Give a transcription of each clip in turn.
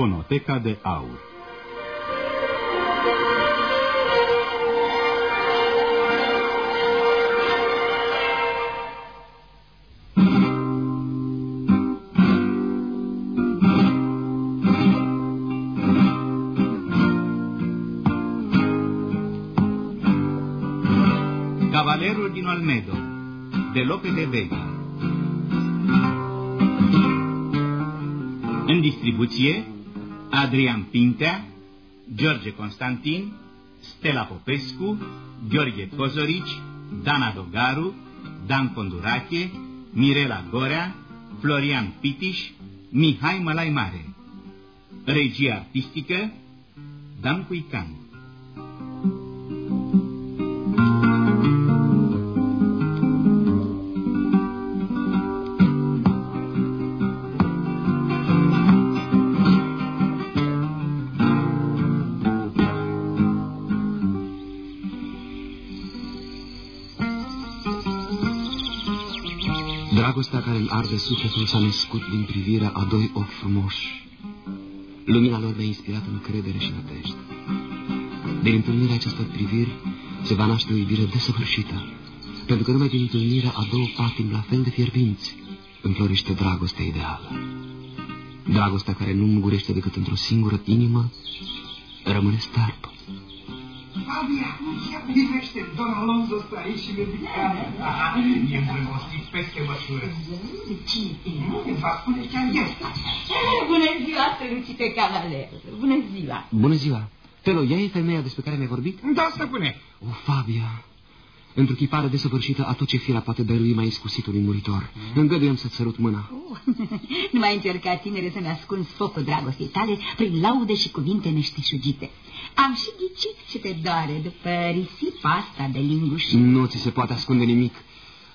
Fonoteca de Aur. Cavalerul din Olmedo de Lope de Vega. În distribuție Adrian Pintea, George Constantin, Stella Popescu, Gheorghe Cozorici, Dana Dogaru, Dan Condurache, Mirela Gorea, Florian Pitiș, Mihai Mălai Mare. Regia artistică Dan Cuican. Care îmi arde sufletul s-a născut din privirea a doi ochi frumoși. Lumina lor mi-a inspirat încredere și nădejde. Din întâlnirea acestor priviri se va naște o iubire desăvârșită, pentru că numai din întâlnirea a două patimi la fel de fierbinți înflorește dragostea ideală. Dragostea care nu mugurește decât într-o singură inimă rămâne starpă. Fabia, privește, Don Alonso stă aici și medicare. E îndrăgostit peste măsură. Cine te va spune ce este? Bună ziua, strălucite cavaler. Bună ziua. Bună ziua. Telo, ea e femeia despre care mi-ai vorbit? Da, stăpâne. O, Fabia, într-o chipare desăvârșită a tot ce firea poate dărui mai iscusitului muritor. Mm. Îngăduiem să-ți sărut mâna. Oh, nu mai încerca, tinere, să-mi ascunzi focul dragostei tale prin laude și cuvinte neșteșugite. Am și ghicit ce te doare după risipa asta de linguș. Nu ți se poate ascunde nimic.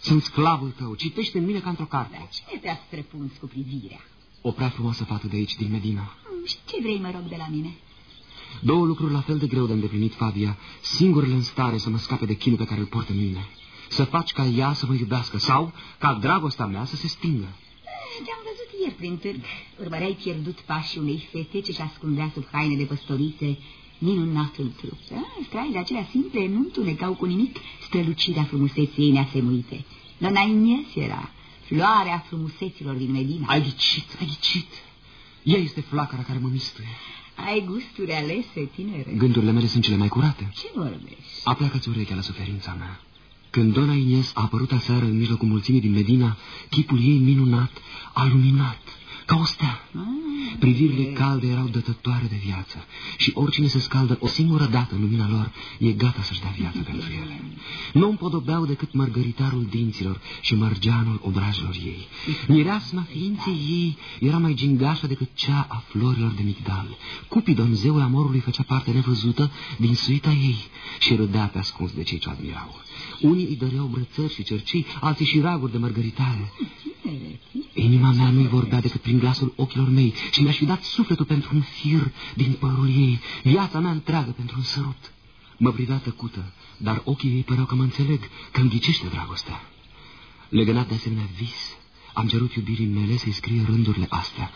Sunt sclavul tău. Citește în mine ca într-o carte. Dar cine te-a străpuns cu privirea? O prea frumoasă fată de aici, din Medina. Mm, Și ce vrei, mă rog, de la mine? Două lucruri la fel de greu de îndeplinit, Fabia, singurele în stare să mă scape de chinul pe care îl port în mine. Să faci ca ea să mă iubească sau ca dragostea mea să se stingă. Te-am văzut ieri prin târg. Urmăreai pierdut pașii unei fete ce-și ascundea sub haine de păstorițe minunatul trup. Straile acelea simple nu întunecau cu nimic strălucirea frumuseții ei neasemuite. Dona Ines era floarea frumuseților din Medina. Ai ghicit, ai ghicit. Ea este flacăra care mă mistuie. Ai gusturi alese, tinere. Gândurile mele sunt cele mai curate. Ce vorbești? Apleacă-ți urechea la suferința mea. Când dona Ines a apărut aseară în mijlocul mulțimii din Medina, chipul ei minunat a luminat ca o stea. Ah, Privirile calde erau dătătoare de viață și oricine se scaldă o singură dată în lumina lor e gata să-și dea viață pentru ele. Nu împodobeau decât mărgăritarul dinților și mărgeanul obrajilor ei. Mireasma ființei ei era mai gingașă decât cea a florilor de migdal. Cupidon, zeul amorului, făcea parte nevăzută din suita ei și râdea pe ascuns de cei ce o admirau. Unii îi dăreau brățări și cercii, alții și raguri de mărgăritare. tinere, tinere. Inima mea nu-i vorbea decât prin glasul ochilor mei și mi-aș fi dat sufletul pentru un fir din părul ei, viața mea întreagă pentru un sărut. Mă privea tăcută, dar ochii ei păreau că mă înțeleg, că îmi ghicește dragostea. Legănat de asemenea vis, am cerut iubirii mele să-i scrie rândurile astea.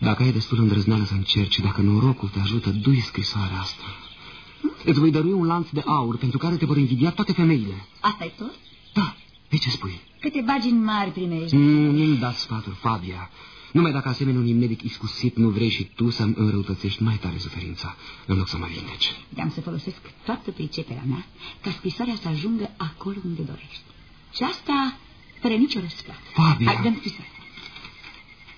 Dacă ai destul îndrăzneală să încerci, dacă norocul te ajută, du-i scrisoarea asta. Îți voi dărui un lanț de aur pentru care te vor invidia toate femeile. asta e tot? Da, pe ce spui? Că te bagi în mari primești. Nu, nu-mi da sfaturi, Fabia. Numai dacă asemenea unui medic iscusit nu vrei și tu să-mi înrăutățești mai tare suferința, în loc să mă vindeci. Am să folosesc toată priceperea mea ca scrisoarea să ajungă acolo unde dorești. Și asta fără nicio răsplată. Fabia! Hai, dăm scrisoarea.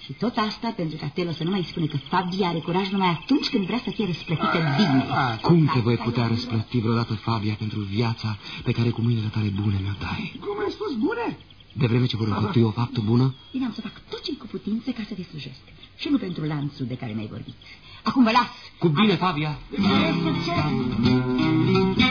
Și tot asta pentru ca Telo să nu mai spune că Fabia are curaj numai atunci când vrea să fie răsplătită bine. Cum te voi putea răsplăti vreodată, Fabia, pentru viața pe care cu mâinile tale bune mi-o dai? Cum ai spus, bune? De vreme ce vor înfăptui o faptă bună, Bine, am să fac tot ce cu putință ca să te slujesc. Și nu pentru lanțul de care mi-ai vorbit. Acum vă las. cu bine, Fabia! E succes!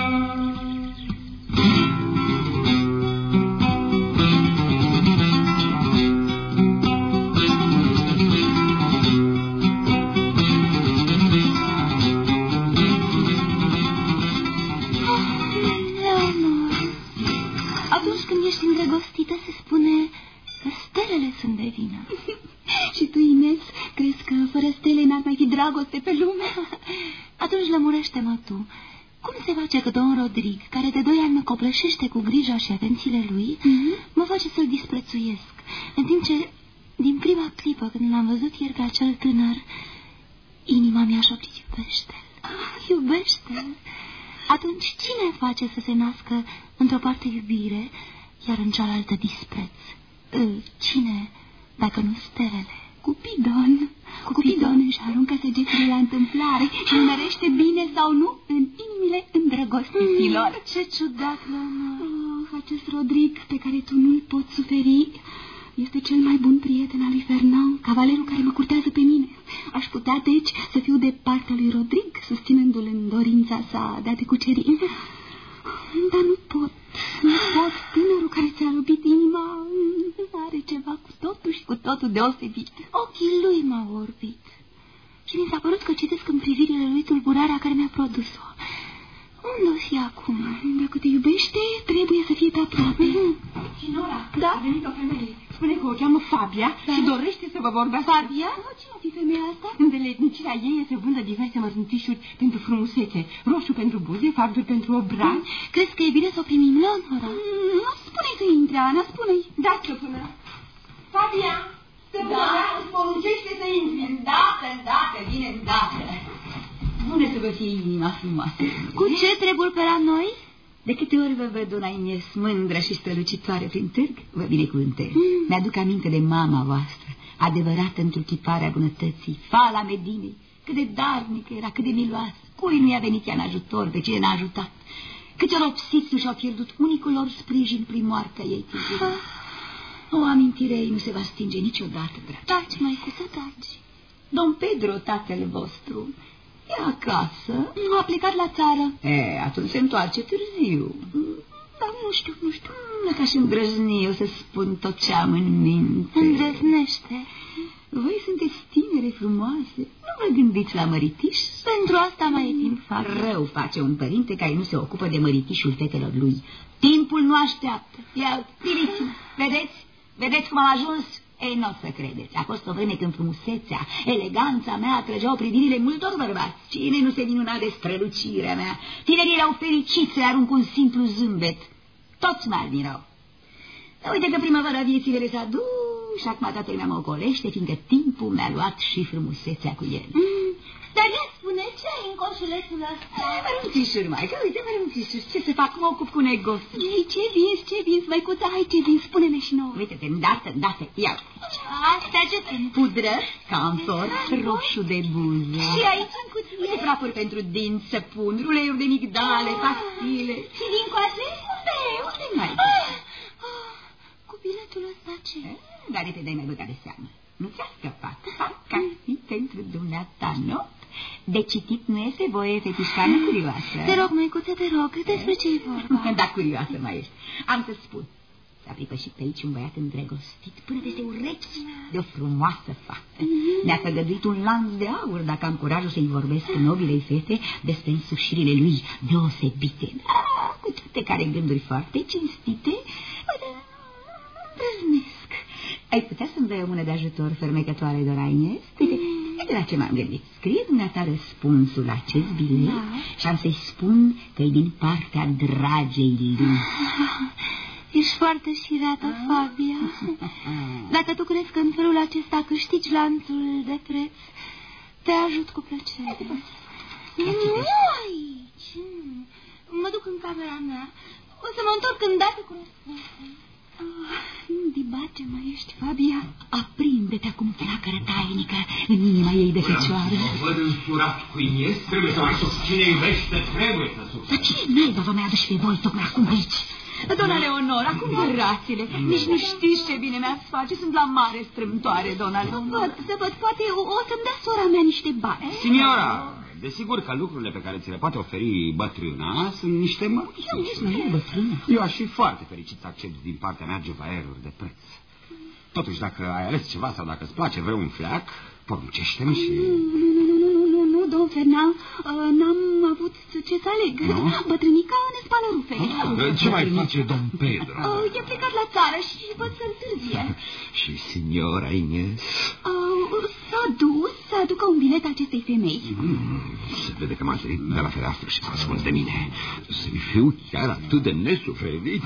Și atențiile lui, mm -hmm. mă face să-l disprețuiesc, în timp ce, din prima clipă când l-am văzut ieri pe acel tânăr, inima mea și-a iubește ah, iubește Atunci cine face să se nască într-o parte iubire, iar în cealaltă dispreț? Cine, dacă nu stelele? Cupidon. Cupidon își aruncă săgețile la întâmplare și numerește bine sau nu în inimile îndrăgostiților. Mm, ce ciudat, Lana. Oh, acest Rodric pe care tu nu-l poți suferi este cel mai bun prieten al lui Fernand, cavalerul care mă curtează pe mine. Aș putea, deci, să fiu de partea lui Rodric, susținându-l în dorința sa de a te cuceri. Dar nu pot, nu pot. Tânărul care ți-a iubit inima are ceva cu totul și cu totul deosebit. Ochii lui m-au orbit. Și mi s-a părut că citesc în privirile lui tulburarea care mi-a produs-o. Unde o fi acum? Dacă te iubește, trebuie să fie pe aproape. Nora, da? a venit o femeie. Spune că o cheamă Fabia da. și dorește să vă vorbească. Fabia? Cine fi femeia asta? Îndeletnicirea ei să vândă diverse mărunțișuri pentru frumusețe. Roșu pentru buze, farduri pentru obraz. Mm. Crezi că e bine să o primim, Leonora? Mm, spune-i să intre, Ana, spune-i. Da, stăpână. Fabia, stăpână, da? îți poruncește să intri. Îndată, îndată, vine îndată. Bune să vă fie inima frumoasă. Cu ce trebuie pe la noi? De câte ori vă văd, una Ines, mândră și strălucitoare prin târg, vă binecuvântez. Mm. Mi-aduc aminte de mama voastră, adevărată întruchiparea bunătății, fala Medinei, cât de darnică era, cât de miloasă. Cui nu i-a venit ea în ajutor, pe cine n-a ajutat? Câți ropsiți nu și-au pierdut unicul lor sprijin prin moartea ei târziu. Ah. O amintire ei nu se va stinge niciodată, dragi. Taci, mai cu să taci. Domn Pedro, tatăl vostru, E acasă. Nu a plecat la țară. E, atunci se întoarce târziu. Dar nu știu, nu știu. Nu ca și îndrăzni eu să spun tot ce am în minte. Îndrăznește. Voi sunteți tinere, frumoase. Nu vă gândiți la măritiș? Pentru asta mai e timp fac. Rău face un părinte care nu se ocupă de măritișul fetelor lui. Timpul nu așteaptă. Ia, priviți vedeți? Vedeți cum am ajuns? Ei, nu o să credeți. A fost o vreme când frumusețea, eleganța mea atrăgeau privirile multor bărbați. Cine nu se minuna de strălucirea mea? Tinerii erau fericiți să arunc un simplu zâmbet. Toți mă admirau. Dar uite că primăvara vieții mele s-a dus și acum toată lumea mă ocolește, fiindcă timpul mi-a luat și frumusețea cu el. Mm, dar ea spune ce ai în coșulețul ăsta? Mărunțișuri, mai, că uite, mărunțișuri, ce să fac, mă ocup cu negociu. Ei, ce vins, ce vins, măicuța, hai ce vins, spune-ne și nouă. Uite-te, îndată, îndată, ia. Asta ce sunt? Pudră, camfor, roșu de buze. Și aici în cutie? Uite prafuri pentru dinți, săpun, uleiuri de migdale, ah. pastile. Și din coase? Unde, unde mai? Ah. Ah. Cu biletul ăsta ce? Eh, dar te dai mai băgat de seamă. Nu ți-a scăpat, ca fi pentru dumneata, nu? De citit nu este voie, fetișcană curioasă. Te rog, măicuță, te rog, despre ce e vorba? da, curioasă mai ești. Am să spun. S-a și pe aici un băiat îndrăgostit până peste urechi de o frumoasă fată. Mm-hmm. Ne-a făgăduit un lanț de aur dacă am curajul să-i vorbesc nobilei fete despre însușirile lui deosebite. Da, cu toate care gânduri foarte cinstite, îndrăznesc. Ai putea să-mi dai o mână de ajutor fermecătoare, Dora Ines? Uite, uite la ce m-am gândit. Scrie dumneata răspunsul la acest bilet da. și am să-i spun că e din partea dragei lui. Ești foarte șirată, Fabia. Dacă tu crezi că în felul acesta câștigi lanțul de preț, te ajut cu plăcere. Nu aici. Mă duc în camera mea. O să mă întorc îndată cu răspunsul. Oh, ce mai ești, Fabia? Aprinde-te acum flacără tainică în inima ei de fecioară. Mă văd însurat cu Inies, trebuie să mai sus. Cine iubește, trebuie să sus. Dar ce naiba vă mai aduci pe voi tocmai acum aici? Dona Leonora, cum rațile? Nici nu știți ce bine mi-ați face. Sunt la mare strâmtoare, dona Leonora. Să văd, să văd, poate o, o să-mi dea sora mea niște bani. Signora, desigur că lucrurile pe care ți le poate oferi bătrâna sunt niște mărți. Eu nici nu e bătrână. Eu aș fi foarte fericit să accept din partea mea juvaeruri de preț. Totuși, dacă ai ales ceva sau dacă îți place vreun fleac, poruncește-mi și... Nu, nu, nu, nu, nu, nu, domn Fernand, uh, n-am avut ce să aleg. No? Bătrânica ne spală rufele. Ah, ce mai face domn Pedro? Uh, e plecat la țară și văd să întârzie. și signora Ines? Uh, s-a dus să aducă un bilet acestei femei. Mm, se vede că m-a de la fereastră și s-a ascuns de mine. Să-i fiu chiar atât de nesuferit.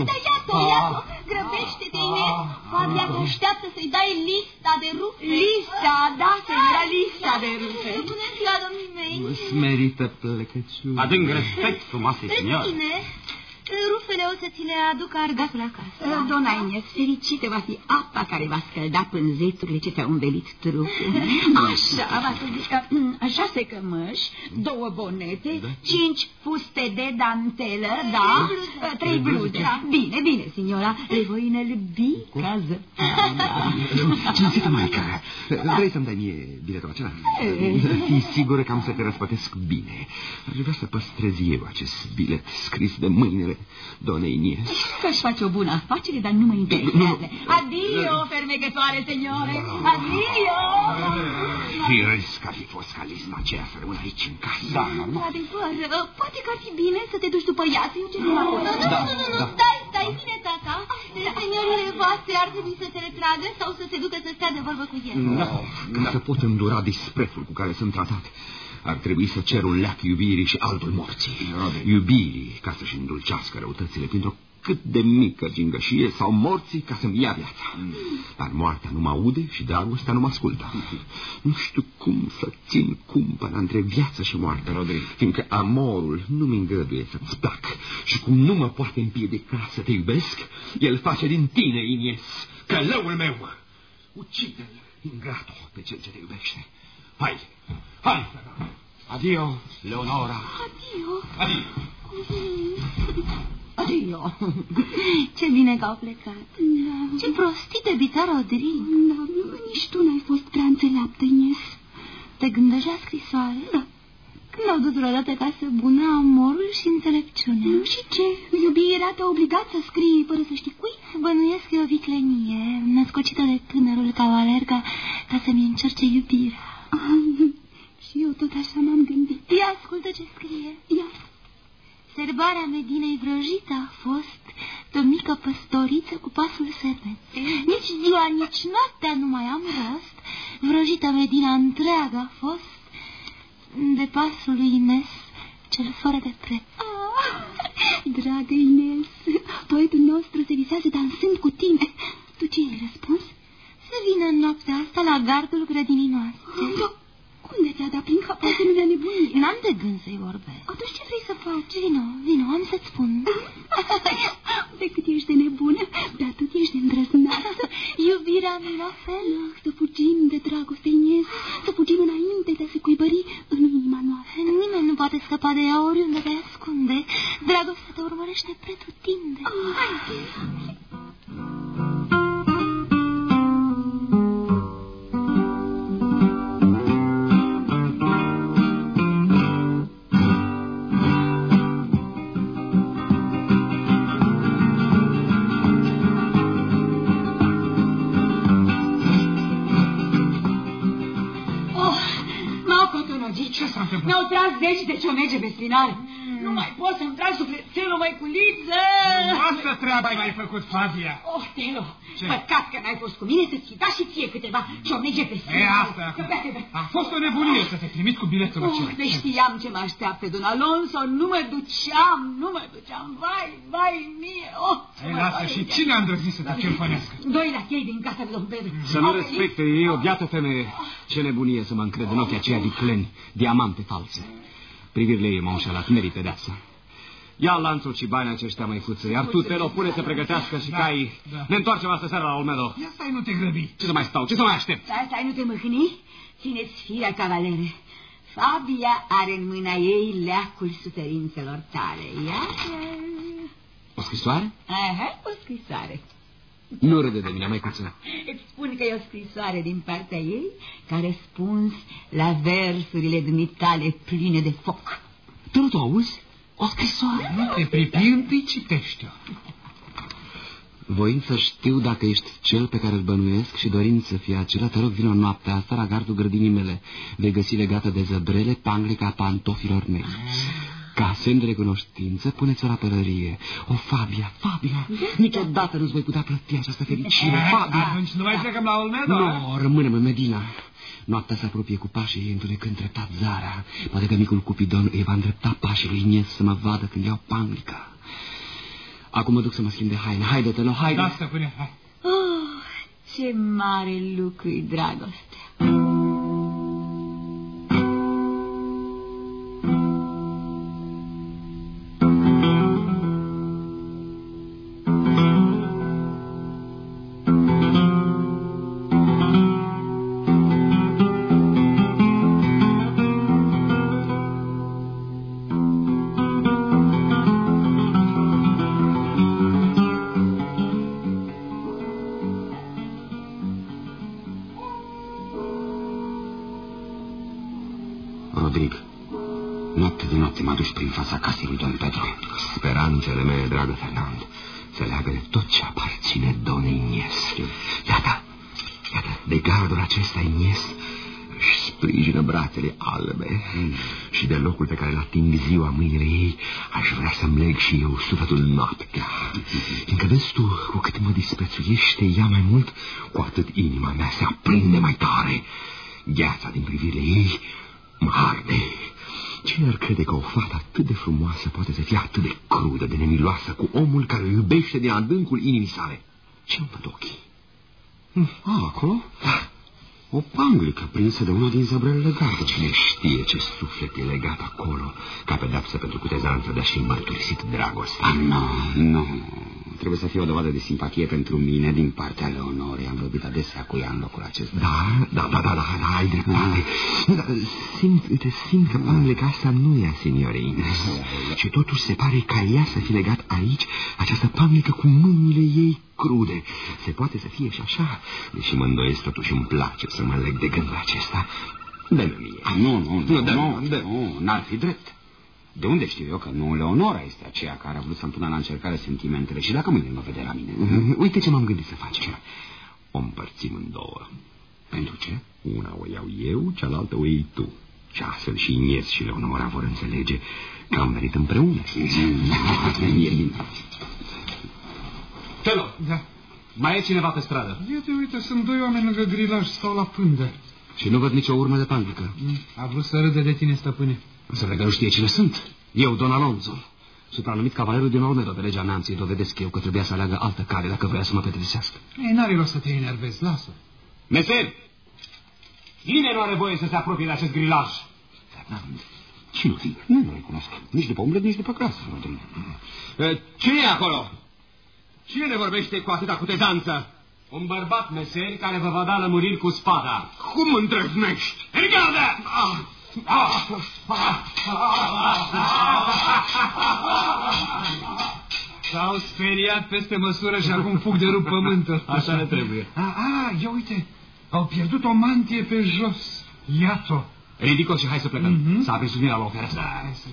Oh, da, iată, iată, grăbește-te, Ines. Fabia te așteaptă să-i dai lista de rufe. Lista, da, senora, lista de rufe. Bună ziua, domnii mei. Îți merită plecăciune. Adânc respect, frumoase signor. Bine, rufele o să ți le aduc argatul acasă. Dona Ines, fericită va fi apa care va scălda pânzeturile ce ți-au învelit trupul. Așa, va să zică șase cămăși, două bonete, cinci fuste de dantelă, da, trei bluze. Bine, bine, signora, le voi înălbi ca Cinstită, maică, vrei să-mi dai mie biletul acela? Fii sigură că am să te răspătesc bine. Aș vrea să păstrez eu acest bilet scris de mâinile doamnei Inies. Că-și face o bună afacere, dar nu mă interesează. Adio, fermecătoare, signore, adio! Firesc că ar fi fost ca lista aceea să rămână aici în casă. Da, Adevăr, poate că ar fi bine să te duci după ea, să eu ce nu Nu, nu, Da, nu, nu, nu, da. stai, stai, bine, tata. Signorile voastre ar trebui să se retragă sau să se ducă să stea de vorbă cu el. Da, ca să pot îndura disprețul cu care sunt tratat, ar trebui să cer un leac iubirii și altul morții. Iubirii ca să-și îndulcească răutățile printr-o cât de mică gingășie sau morții ca să-mi ia viața. Dar moartea nu mă aude și dragostea nu mă ascultă. Nu știu cum să țin cumpăna între viață și moarte, Rodrigo. Fiindcă amorul nu mi îngăduie să-ți plac și cum nu mă poate împiedica să te iubesc, el face din tine, Inies, călăul meu. Ucide-l, ingrato, pe cel ce te iubește. Hai, hai! Adio, Leonora. Adio. Adio. Adio! Ce bine că au plecat. Da. Ce prostit de bita Rodrigo. Da, nici tu n-ai fost prea înțeleaptă, Ines. Te gândești la scrisoare? Da. Când au dus vreodată casă bună amorul și înțelepciunea. Nu, și ce? Iubirea te-a obligat să scrii fără să știi cui? Bănuiesc că e o viclenie, născocită de tânărul cavaler ca, ca să-mi încerce iubirea. Și eu tot așa m-am gândit. Ia ascultă ce scrie. Ia. Serbarea Medinei vrăjită a fost de o mică păstoriță cu pasul sebet. Nici ziua, nici noaptea nu mai am rost. Vrăjită Medina întreagă a fost de pasul lui Ines, cel fără de preț. Ah, dragă Ines, poetul nostru se visează dansând cu tine. Tu ce ai răspuns? Să vină în noaptea asta la gardul grădinii noastre. Unde ți-a dat prin cap asemenea nebunie? N-am de gând să-i vorbesc. Atunci ce vrei să faci? Vino, vino, am să-ți spun. de cât ești de nebună, de atât ești de îndrăznată. Iubirea mi la fel. Ah, să fugim de dragoste, Ines, să fugim înainte de a se cuibări în inima noastră. Nimeni nu poate scăpa de ea oriunde te ascunde. Dragostea te urmărește pretutinde. Făcut, Fabia. Oh, Telo, Ce? păcat că n-ai fost cu mine să-ți fi dat și ție câteva ciomege pe E spinare. asta e acum. Bea, bea. A fost o nebunie să te trimiți cu biletul Oh, acela. de știam ce mă așteaptă, don Alonso, nu mă duceam, nu mă duceam, vai, vai mie, oh! ce Ei, mă lasă, doare și de- cine a îndrăznit să te celfănească? Doi la chei din casa de domn Pedro. Să nu Au venit- respecte ei o biată femeie. Ce nebunie să mă încred în ochii aceia vicleni, diamante false. Privirile ei m-au înșelat, merit pedeapsa. Ia lanțul și banii aceștia mai fuță, iar tu, Telo, pune să pregătească și Da, cai. da. Ne întoarcem astă seara la Olmedo. Ia stai, nu te grăbi. Ce să mai stau? Ce să mai aștept? Stai, stai, nu te mâhni. Țineți firea, cavalere. Fabia are în mâna ei leacul suferințelor tale. Iată. O scrisoare? Aha, o scrisoare. Nu râde de mine, măicuță. Îți spun că e o scrisoare din partea ei ca răspuns la versurile dumitale pline de foc. Tu nu te auzi? O scrisoare. Nu te pripi, întâi citește-o. Voind să știu dacă ești cel pe care îl bănuiesc și dorind să fie acela, te rog, vină noaptea asta la gardul grădinii mele. Vei găsi legată de zăbrele panglica pantofilor mei. Ca semn de recunoștință, puneți-o la părărie. O, Fabia, Fabia, niciodată nu-ți voi putea plăti această fericire, Fabia. Atunci nu mai plecăm la Olmedo, Nu, rămânem în Medina. Noaptea se apropie cu pașii ei, întunecând treptat zara. Poate că micul Cupidon îi va îndrepta pașii lui Inies să mă vadă când iau panglica. Acum mă duc să mă schimb de haine. Haide-te, no, haide. Da, stăpâne, hai. Oh, ce mare lucru e dragostea. Locul pe care îl ating ziua mâinile ei, aș vrea să-mi leg și eu sufletul noaptea. Fiindcă vezi tu, cu cât mă disprețuiește ea mai mult, cu atât inima mea se aprinde mai tare. Gheața din privirile ei mă arde. Cine ar crede că o fată atât de frumoasă poate să fie atât de crudă, de nemiloasă cu omul care o iubește din adâncul inimii sale? Ce-mi văd ochii? Ah, acolo? Da, O panglică prinsă de una din zăbrelele gardului. Cine știe ce suflet e legat acolo, ca pedapsă pentru cutezanță de a-și mărturisit dragostea. Ah, nu, nu. Trebuie să fie o dovadă de simpatie pentru mine din partea Leonorei. Am vorbit adesea cu ea în locul acesta. Da, da, da, da, da, da, ai dreptate. Da, simt, uite, simt că panglica asta nu e a seniorei Ines. Și totuși se pare ca ea să fi legat aici această panglică cu mâinile ei crude. Se poate să fie și așa, deși mă îndoiesc totuși îmi place să mă leg de gândul acesta. Dă-mi mie. Ah, nu, nu, Nu, nu, da, nu, da. nu, n-ar fi drept. De unde știu eu că nu Leonora este aceea care a vrut să-mi pună la încercare sentimentele și dacă mâine mă vede la mine? Mhm. Uite ce m-am gândit să facem. O împărțim în două. Pentru ce? Una o iau eu, cealaltă o iei tu. Și astfel și Inies și Leonora vor înțelege că am venit împreună. E bine. Telo, Da. mai e cineva pe stradă? Uite, uite, sunt doi oameni lângă grilaj, stau la pândă. Și nu văd nicio urmă de panglică. A vrut să râde de tine, stăpâne. Înseamnă că nu știe cine sunt. Eu, Don Alonso. Supranumit cavalerul din Olmedo pe legea neamței, dovedesc eu că trebuia să aleagă altă cale dacă vrea să mă pedepsească. Ei, n-are rost să te enervezi, lasă. Meser! Nimeni nu are voie să se apropie de acest grilaj. Fernand, cine fi? Nu, nu recunosc. Nici după umblă, nici după clasă. Rodrigo. Cine e acolo? Cine ne vorbește cu atâta cutezanță? Un bărbat meser care vă va da lămuriri cu spada. Cum îndrăznești? Rigarde! S-au speriat peste măsură și acum fug de rup pământul. Așa ne trebuie. A, a, ia uite, au pierdut o mantie pe jos. Iată. Ridic-o și hai să plecăm. Mhm. Să apriți lumina la o fereastră. Hai să...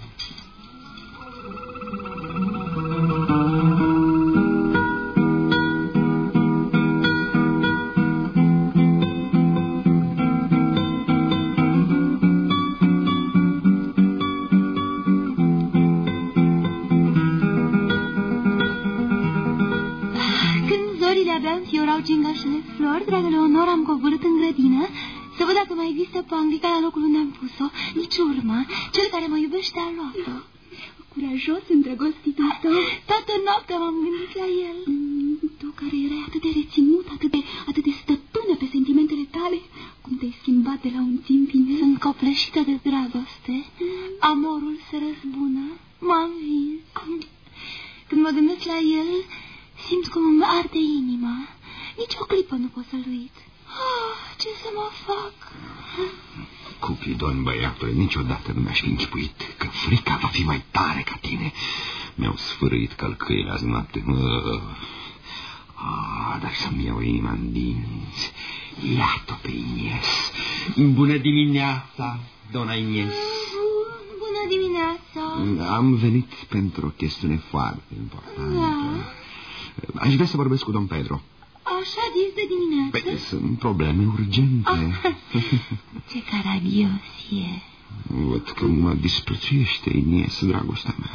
Amorul se răzbună. M-am vins. Când mă gândesc la el, simt cum îmi arde inima. Nici o clipă nu pot să-l uit. Oh, ce să mă fac? Cupidon, băiatule, niciodată nu mi-aș fi închipuit că frica va fi mai tare ca tine. Mi-au sfârâit călcâile azi noapte. Uh. Ah, dar să-mi iau inima în dinți. Iată pe Inies. Bună dimineața, dona Inies. Bună dimineața! Am venit pentru o chestiune foarte importantă. Da. Aș vrea să vorbesc cu domn Pedro. Așa dis de dimineață? Păi, sunt probleme urgente. Ah, ce caragios e. Văd că mă disprețuiește Inies, dragostea mea.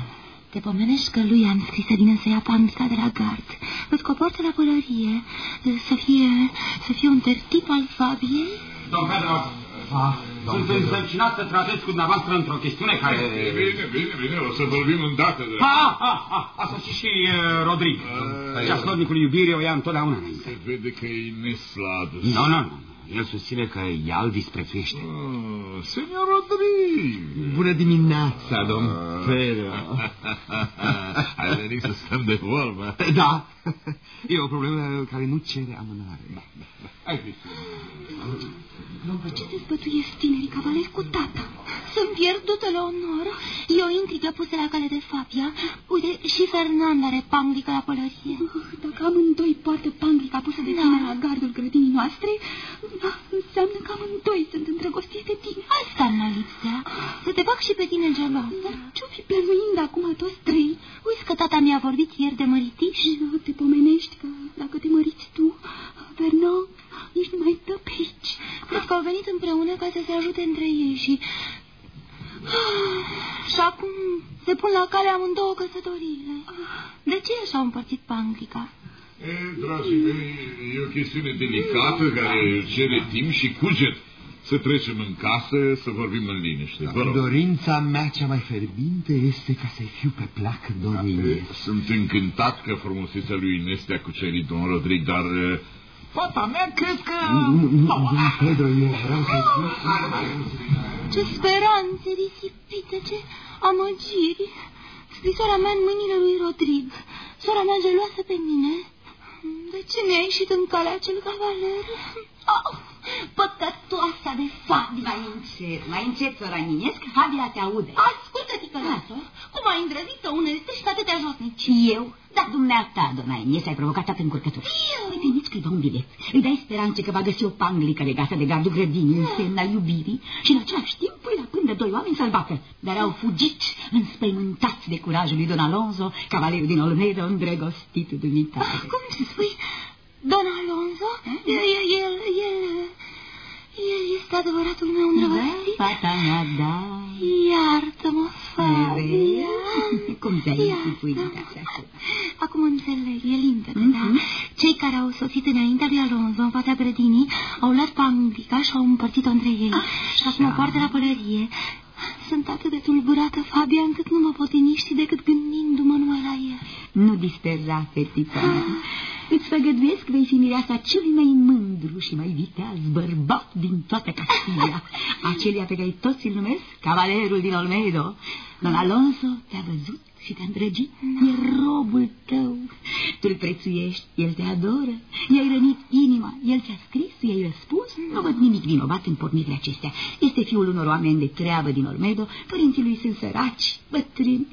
Te pomenești că lui am scris să vină să ia panglica de la gard. Văd că o poartă la pălărie, să fie, să fie un tertip al Fabiei. Domn Pedro, Ah, sunt însărcinat să tratez cu dumneavoastră într-o chestiune care... Bine, bine, bine, o să vorbim îndată. De... Ha, ha, ha, a sosit și uh, Rodrigo. Ceaslovnicul iubirii o ia întotdeauna înainte. Se vede că e nesladă. Nu, nu, nu. El susține că ea îl disprețuiește. Oh, Senior Rodrigo! Bună dimineața, domn Pedro. Ai venit să stăm de vorbă. Da, e o problemă care nu cere amânare. Hai fi. Ce te zbătuiesc, tinerii cavaleri, cu tata? Sunt pierdută la onor. E o intrigă pusă la cale de Fabia. Uite, și Fernand are panglică la pălărie. Dacă amândoi poartă panglica pusă de tine la gardul grădinii noastre, da, înseamnă că amândoi sunt îndrăgostiți de tine. Asta mă lipsea. Să te fac și pe tine geloasă. Dar ce-o fi plănuind acum toți trei? Uiți că tata mi-a vorbit ieri de măritiș. Nu te pomenești că dacă te măriți tu, Fernand, nici nu mai dă pe aici. Cred că au venit împreună ca să se ajute între ei și... Și acum se pun la cale amândouă căsătoriile. De ce și-au împărțit panglica? E, dragii mei, e o chestiune delicată care cere timp și cuget. Să trecem în casă, să vorbim în liniște. Vă rog. Dorința mea cea mai ferbinte este ca să fiu pe plac domnului Ines. Sunt încântat că frumusețea lui Ines te-a cucerit, domn Rodric, dar... uh, Fata mea cred că... Domnul Pedro, eu vreau să Ce speranțe risipite, ce amăgiri. Scrisoarea mea în mâinile lui Rodrig. Sora mea geloasă pe mine. De ce mi-a ieșit în calea acel cavaler? Oh, păcătoasa de Fabia. Mai încet, mai încet, sora Nines, că Fabia te aude. Ascultă, ticălață, cum ai îndrăzit să unelestești pe atâtea josnici? Eu? Da, dumneata, doamna Ines, ai provocat toate încurcături. Eu? Îi primiți scrie un bilet. Îi dai speranțe că va găsi o panglică legată de gardul grădinii, în semn al iubirii, și în același timp pui la pândă doi oameni să-l bată. Dar au fugit, înspăimântați de curajul lui Don Alonso, cavalerul din Olmedo, îndrăgostit dumitare. Ah, cum se spui? Don Alonso? El, el, el, el, el este adevăratul meu îndrăgostit? Fata mea, da. Iartă-mă, Fabia. Cum te-ai Iartă-mă. închipuit așa? Acum înțeleg, e limpede, Mhm. da? Cei care au sosit înaintea lui Alonso în fața grădinii au luat panglica și au împărțit-o între ei. Și acum o poartă la pălărie. Sunt atât de tulburată, Fabia, încât nu mă pot liniști decât gândindu-mă numai la el. Nu dispera, fetița mea. Îți făgăduiesc că vei fi mireasa celui mai mândru și mai viteaz bărbat din toată Castilia. Acelia pe care toți îl numesc cavalerul din Olmedo. Don Alonso te-a văzut și te-a îndrăgit. E robul tău. Tu îl prețuiești, el te adoră. I-ai rănit inima, el ți-a scris, tu i-ai răspuns. Nu văd nimic vinovat în pornirile acestea. Este fiul unor oameni de treabă din Olmedo. Părinții lui sunt săraci, bătrâni.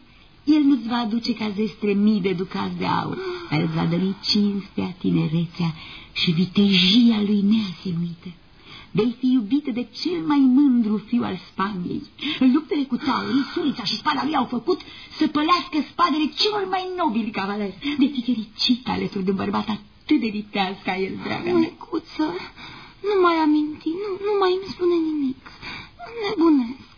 El nu-ți va aduce ca zestre mii de ducați de aur, dar îți va dări cinstea, tinerețea și vitejia lui neasimuită. Vei fi iubită de cel mai mândru fiu al Spaniei. În luptele cu taurii, sulița și spada lui au făcut să pălească spadele celor mai nobili cavaleri. De fi fericită alături de un bărbat atât de viteaz ca el, draga mea. Măicuță, nu mai aminti, nu, nu mai îmi spune nimic. Nebunesc.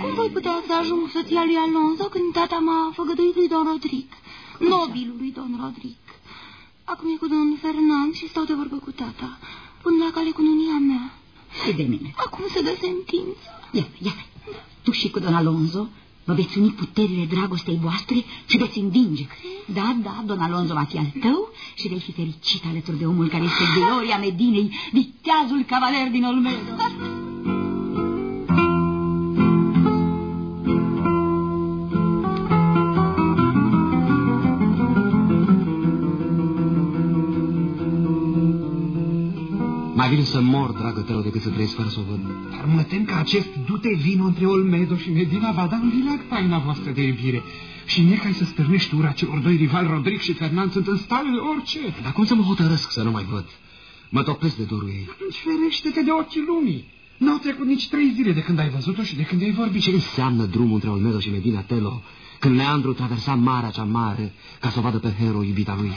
Cum voi putea să ajung soția lui Alonso când tata m-a făgăduit lui Don Rodric, nobilul lui Don Rodric? Acum e cu Don Fernand și stau de vorbă cu tata. Pun la cale cununia mea. Și de mine. Acum se dă sentință. Ia, ia, tu și cu Don Alonso vă veți uni puterile dragostei voastre și veți învinge. Da, da, Don Alonso va fi al tău și vei fi fericit alături de omul care este gloria Medinei, viteazul cavaler din Olmedo. Mor, dragă tău, decât să trăiesc fără să o văd. Dar mă tem că acest dute vino între Olmedo și Medina va da în vileag taina voastră de iubire. Și necai să stârnești ura celor doi rivali, Rodric și Fernand, sunt în stare de orice. Dar cum să mă hotărăsc să nu mai văd? Mă topesc de dorul ei. Atunci ferește-te de ochii lumii. N-au trecut nici trei zile de când ai văzut-o și de când ai vorbit. Ce înseamnă drumul între Olmedo și Medina Telo? Când Leandru traversa marea cea mare ca să o vadă pe Hero, iubita lui.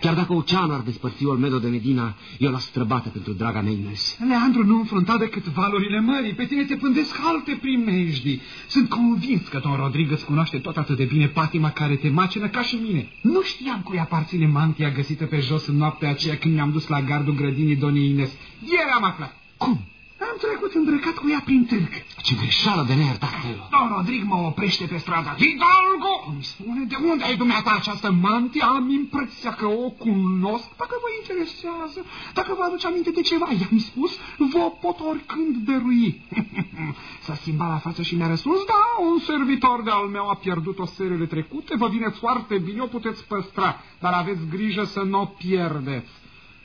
Chiar dacă oceanul ar despărți Olmedo de Medina, eu l-a străbate pentru draga mea Ines. Leandru nu înfrunta decât valurile mării. Pe tine te pândesc alte primejdii. Sunt convins că Don Rodrigo îți cunoaște tot atât de bine patima care te macină ca și mine. Nu știam cui aparține mantia găsită pe jos în noaptea aceea când ne-am dus la gardul grădinii Donii Ines. Ieri am aflat. Cum? Am trecut îmbrăcat cu ea prin târg. Ce greșeală de neiertat, Telo. Don Rodrigo mă oprește pe strada. Hidalgo! Îmi spune de unde ai dumneata această mantie? Am impresia că o cunosc. Dacă vă interesează, dacă vă aduce aminte de ceva, i-am spus, vă pot oricând dărui. S-a schimbat la față și mi-a răspuns, da, un servitor de-al meu a pierdut-o serele trecute, vă vine foarte bine, o puteți păstra, dar aveți grijă să nu o pierdeți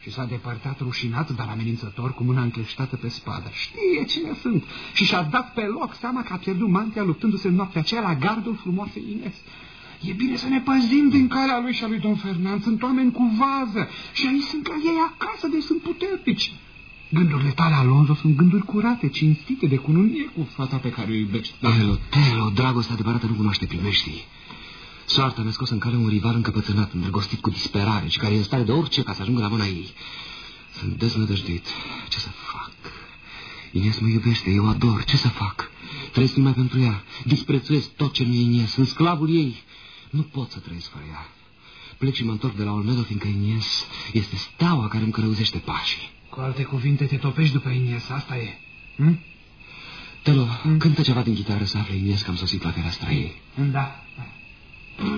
și s-a depărtat rușinat, dar amenințător, cu mâna încleștată pe spadă. Știe cine sunt și și-a dat pe loc seama că a pierdut mantia luptându-se în noaptea aceea la gardul frumoasei Ines. E bine să ne păzim din calea lui și a lui Don Fernand. Sunt oameni cu vază și aici sunt ca ei acasă, deci sunt puternici. Gândurile tale, Alonso, sunt gânduri curate, cinstite, de cununie cu fata pe care o iubești. Telo, Telo, dragostea adevărată nu cunoaște primeștii. Soarta mi-a scos în cale un rival încăpățânat, îndrăgostit cu disperare și care e în stare de orice ca să ajungă la mâna ei. Sunt deznădăjduit. Ce să fac? Ines mă iubește, eu ador. Ce să fac? Trăiesc numai pentru ea. Disprețuiesc tot ce nu e Ines. Sunt sclavul ei. Nu pot să trăiesc fără ea. Plec și mă întorc de la Olmedo, fiindcă Ines este steaua care îmi călăuzește pașii. Cu alte cuvinte, te topești după Ines, asta e. Hm? Telo, hm? cântă ceva din chitară să afle Ines că am sosit la fereastra ei. Da. Ines,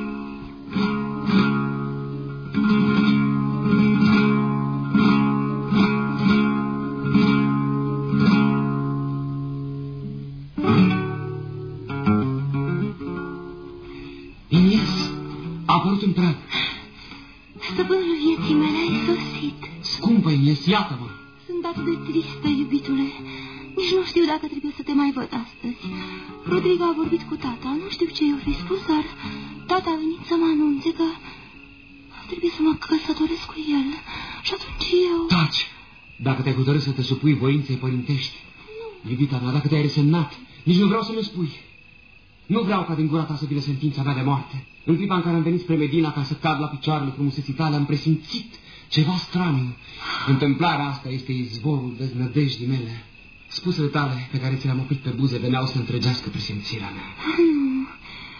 a apărut în prag. Stăpânul vieții mele ai sosit. Scumpă, Ines, iată-mă. Sunt atât de tristă, iubitule. Nici nu știu dacă trebuie să te mai văd astăzi. Rodrigo a vorbit cu tata. Nu știu ce i-o fi spus, dar tata a venit să mă anunțe că trebuie să mă căsătoresc cu el. Și atunci eu... Taci! Dacă te-ai hotărât să te supui voinței părintești, nu. iubita mea, dacă te-ai resemnat, nici nu vreau să mi spui. Nu vreau ca din gura ta să vină sentința mea de moarte. În clipa în care am venit spre Medina ca să cad la picioarele frumuseții tale, am presimțit ceva straniu. Întâmplarea asta este izvorul deznădejdii mele. Spusele tale pe care ți le-am oprit pe buze veneau să întregească presimțirea mea. Nu,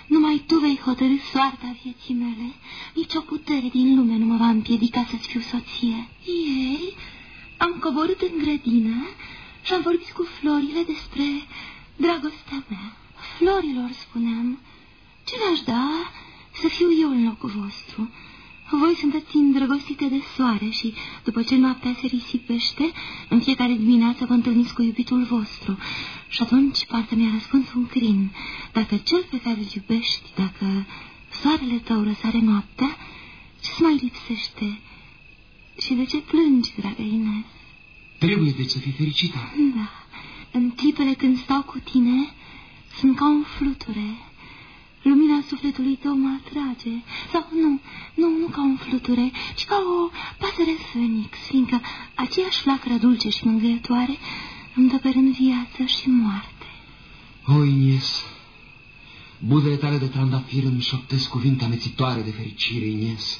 numai tu vei hotărâ soarta vieții mele. Nici o putere din lume nu mă va împiedica să-ți fiu soție. Ieri am coborât în grădină și am vorbit cu florile despre dragostea mea. Florilor, spuneam, ce v-aș da să fiu eu în locul vostru? Voi sunteți îndrăgostite de soare și, după ce noaptea se risipește, în fiecare dimineață vă întâlniți cu iubitul vostru. Și atunci parcă mi-a răspuns un crin. Dacă cel pe care îl iubești, dacă soarele tău răsare noaptea, ce-ți mai lipsește? Și de ce plângi, dragă Ines? Trebuie deci să fii fericită. Da. În clipele când stau cu tine, sunt ca un fluture. Lumina sufletului tău mă atrage. Sau nu, nu, nu ca un fluture, ci ca o pasăre fenix, fiindcă aceeași flacără dulce și mângâietoare îmi dă în viață și moarte. O, Inies, buzele tale de trandafir îmi șoptesc cuvinte amețitoare de fericire, Inies.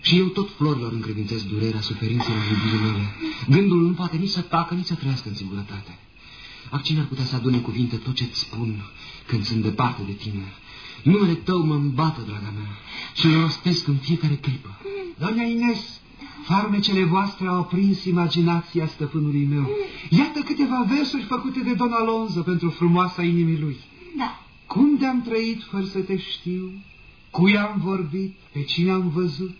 Și eu tot florilor încredințez durerea, suferințelor iubirii mele. Gândul nu poate nici să tacă, nici să trăiască în singurătate. Ac cine ar putea să adune cuvinte tot ce-ți spun când sunt departe de tine? Numele tău mă îmbată, draga mea, și îl rostesc în fiecare clipă. Doamna Ines, farmecele voastre au prins imaginația stăpânului meu. Iată câteva versuri făcute de Don Alonso pentru frumoasa inimii lui. Da. Cum de-am trăit fără să te știu? Cui am vorbit? Pe cine am văzut?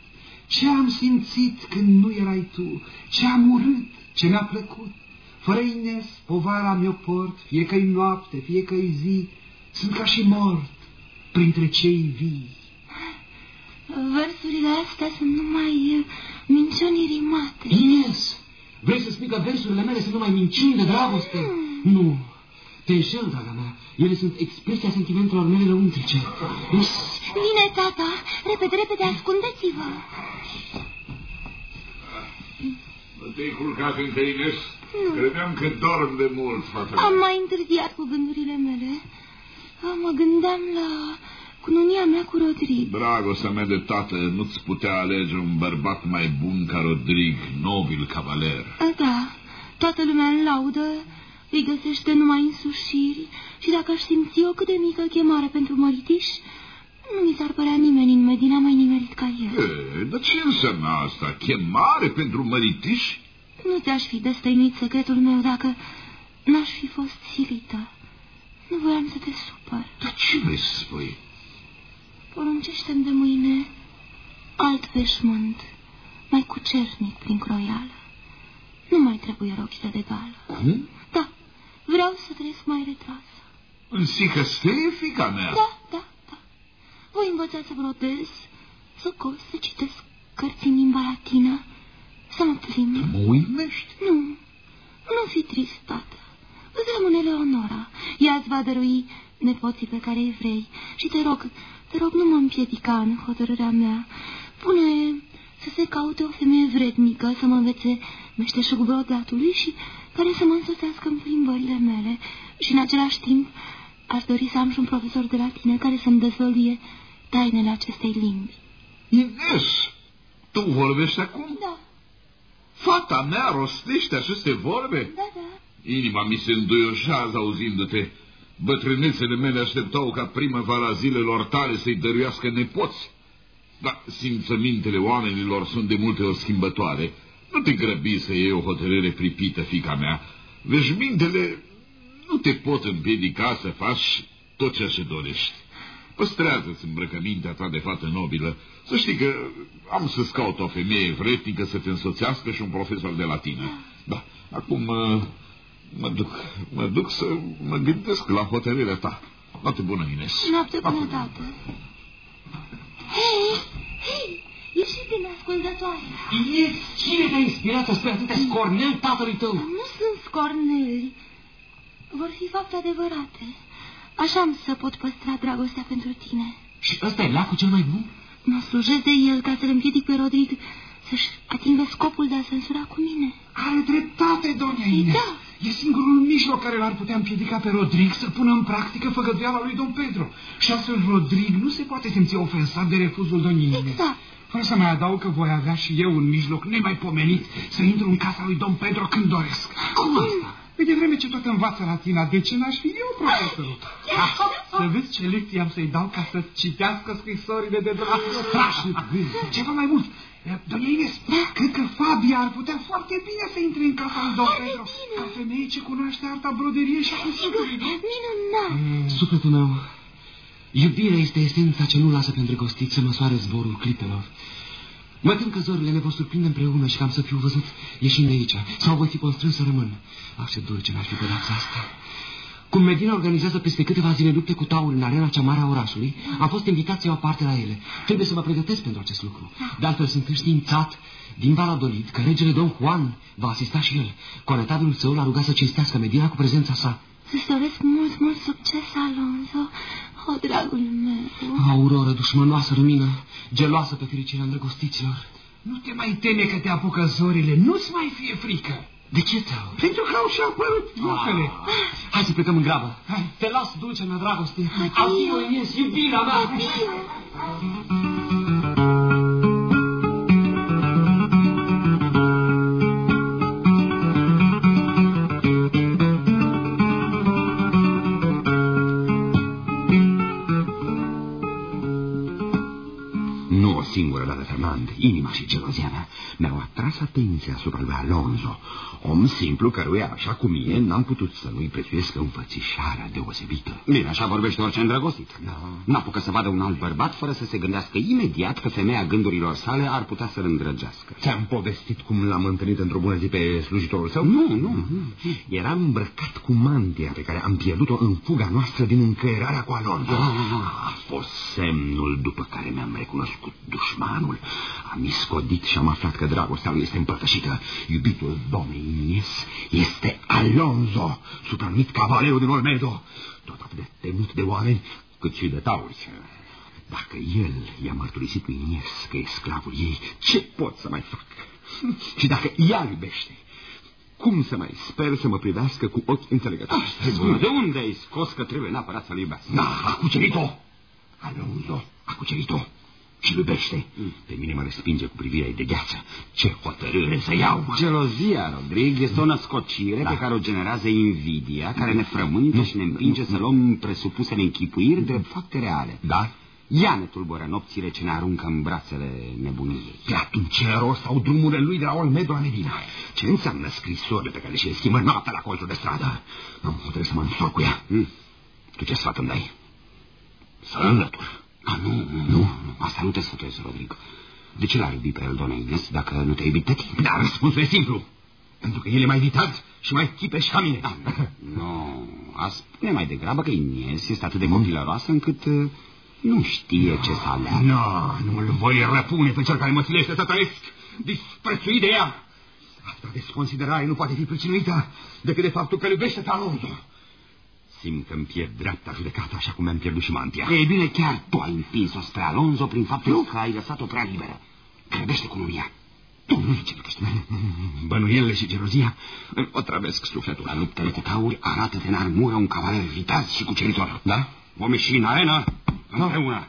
Ce am simțit când nu erai tu? Ce am urât? Ce mi-a plăcut? Fără Ines, povara mi-o port, fie că noapte, fie că zi, sunt ca și mort printre cei vii. Versurile astea sunt numai uh, minciuni rimate. Ines, vrei să spui că versurile mele sunt numai minciuni de dragoste? Mm. Nu, te înșel, draga mea. Ele sunt expresia sentimentelor mele lăuntrice. Vine tata! Repede, repede, ascundeți-vă! Nu te-ai culcat încă, Ines? Nu. Credeam că dorm de mult, fata Am mai întârziat cu gândurile mele. Mă gândeam la cununia mea cu Rodrig. Dragostea mea de tată, nu-ți putea alege un bărbat mai bun ca Rodrig, nobil cavaler. Da, toată lumea în laudă, îi găsește numai însușiri și dacă aș simți o cât de mică chemare pentru măritiș, nu mi s-ar părea nimeni în Medina mai nimerit ca el. E, dar ce înseamnă asta? Chemare pentru măritiș? Nu ți-aș fi destăinuit secretul meu dacă n-aș fi fost silită. Nu voiam să te supăr. Dar ce vrei să spui? Poruncește-mi de mâine alt veșmânt, mai cucernic prin croială. Nu mai trebuie rochită de gală. Cum? Da, vreau să trăiesc mai retrasă. În sicăstee, fica mea? Da, da, da. Voi învăța să brodez, să cos, să citesc cărți în limba latină, să mă plimb. Mă uimești. Nu, nu fi trist, tată. Îți rămâne Leonora. Ea îți va dărui nepoții pe care îi vrei. Și te rog, te rog, nu mă împiedica în hotărârea mea. Pune să se caute o femeie vrednică să mă învețe meșteșugul brodatului și care să mă însoțească în plimbările mele. Și în același timp aș dori să am și un profesor de latină care să-mi dezvăluie tainele acestei limbi. Ines, tu vorbești acum? Da, Fata mea rostește aceste vorbe? da, da. Inima mi se înduioșează auzindu-te. Bătrânețele mele așteptau ca primăvara zilelor tale să-i dăruiască nepoți. Dar simțămintele oamenilor sunt de multe ori schimbătoare. Nu te grăbi să iei o hotărâre pripită, fica mea. Veșmintele nu te pot împiedica să faci tot ceea ce dorești. Păstrează-ți îmbrăcămintea ta de fată nobilă. Să știi că am să-ți caut o femeie vretnică să te însoțească și un profesor de latină. Da, acum uh, mă duc, mă duc să mă gândesc la hotărârea ta. Noapte bună, Ines. Noapte bună, tată. Hei, hei, ieși din ascultătoare. Ines, cine te-a inspirat să spui atâtea scornel tatălui tău? Nu sunt scorneli. Vor fi fapte adevărate. Așa am să pot păstra dragostea pentru tine. Și ăsta e lacul cel mai bun? Mă slujesc de el ca să-l împiedic pe Rodrig să-și atingă scopul de a censura cu mine. Are dreptate, doamna Ines. Da. E singurul mijloc care l-ar putea împiedica pe Rodrig să pună în practică făgăduiala lui Don Pedro. Și astfel Rodrig nu se poate simți ofensat de refuzul doamnei Ines. Exact. Fără să mai adaug că voi avea și eu un mijloc nemaipomenit să intru în casa lui Don Pedro când doresc. Cum asta? Păi de vreme ce tot învață latina, de ce n-aș fi eu profesorul? Ha, să vezi ce lecții am să-i dau ca să citească scrisorile de la strașnic gând. Ceva mai mult. Doamne Ines, cred că Fabia ar putea foarte bine să intre în casa lui Don Pedro, ca femeie ce cunoaște arta broderiei și a cusutului, nu? Minunat. Sufletul meu, iubirea este esența ce nu lasă pe îndrăgostit să măsoare zborul clipelor. Mă tem că zorile ne vor surprinde împreună și că am să fiu văzut ieșind de aici, sau voi fi constrâns să rămân. Ah, ce dulce mi-ar fi pedeapsa asta. Cum Medina organizează peste câteva zile lupte cu tauri în arena cea mare a orașului, am fost invitat să iau parte la ele. Trebuie să mă pregătesc pentru acest lucru. De altfel sunt înștiințat din Valladolid că regele Don Juan va asista și el. Conetabilul său l-a rugat să cinstească Medina cu prezența sa. Să-ți doresc mult, mult succes, Alonso. O, dragul meu. Auroră dușmănoasă lumină, geloasă pe fericirea îndrăgostiților. Nu te mai teme că te apucă zorile, nu-ți mai fie frică. De ce ți-au? Pentru că au și apărut focele. Hai să plecăm în grabă. Hai. Te las, dulce mea dragoste. Adio, Ines, iubirea mea. Nu Fernand, inima și gelozia mea mi-au atras atenția asupra lui Alonso, om simplu căruia, așa cum e, n-am putut să nu-i prețuiesc înfățișarea deosebită. Bine, așa vorbește orice îndrăgostit. Da. N-apucă să vadă un alt bărbat fără să se gândească imediat că femeia gândurilor sale ar putea să-l îndrăgească. Ți-am povestit cum l-am întâlnit într-o bună zi pe slujitorul său? Nu, nu. Era îmbrăcat cu mantia pe care am pierdut-o în fuga noastră din încăierarea cu Alonso. A fost semnul după care mi-am recunoscut dușmanul. Am iscodit și am aflat că dragostea lui este împărtășită. Iubitul domnei Ines este Alonso, supranumit cavalerul din Olmedo, tot atât de temut de oameni cât și de tauri. Dacă el i-a mărturisit lui Ines că e sclavul ei, ce pot să mai fac? Și dacă ea iubește, cum să mai sper să mă privească cu ochi înțelegători? Asta e bună. De unde ai scos că trebuie neapărat să-l iubească? Da, a cucerit-o. Alonso a cucerit-o și iubește. Pe mine mă respinge cu privirea de gheață. Ce hotărâre să iau! Gelozia, Rodrig, este o născocire Da. pe care o generează invidia, care ne frământă și ne împinge să luăm presupusele închipuiri de fapte reale. Da? Ea ne tulbură nopțile ce ne aruncă în brațele nebuniei. Pe atunci ce rost au drumurile lui de la Olmedo la Medina? Ce înseamnă scrisorile pe care și-le schimbă noaptea la colțul de stradă? Nu, trebuie să mă însor cu ea. Mm. Tu ce sfat îmi dai? Să înlătur. A, nu, nu, nu, nu, asta nu te sfătuiesc, Rodrigo. De ce l-ai iubit pe el, doamne Ines, dacă nu te-ai iubit pe tine? Dar răspunsul e simplu. Pentru că el e mai vitat și mai chipeș ca mine. Nu, a spune mai degrabă că Ines este atât de copilăroasă încât uh, nu știe ce să aleagă. Nu, nu îl voi răpune pe cel care mă silește să trăiesc, disprețuit de ea. Asta desconsiderare nu poate fi pricinuită decât de faptul că îl iubește pe Alonso. Simt că îmi pierd dreapta judecată așa cum mi-am pierdut și mantia. Ei bine, chiar tu ai împins-o spre Alonso prin faptul că ai lăsat-o prea liberă. Credește cu ea. Tu nu ce plătești. Bănuielile și gelozia îmi otrăvesc sufletul. La luptele cu tauri arată-te în armură un cavaler vitaz și cuceritor. Da? Vom ieși în arenă împreună.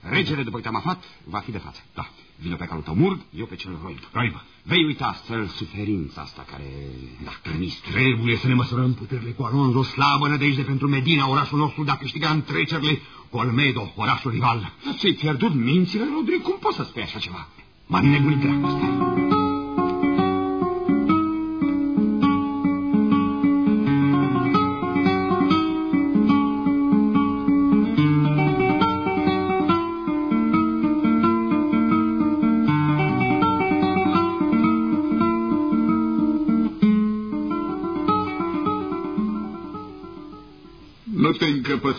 Regele, după ce te-am aflat, va fi de față. Da. Vină pe calul tău murg, eu pe cel roib. Roib. Vei uita astfel suferința asta care... Dacă mi trebuie să ne măsurăm puterile cu Alonso, slabă nădejde pentru Medina, orașul nostru, dacă câștiga întrecerile cu Olmedo, orașul rival. Dar ți-ai pierdut mințile, Rodrigo? Cum poți să spui așa ceva? M-a nebunit dragostea.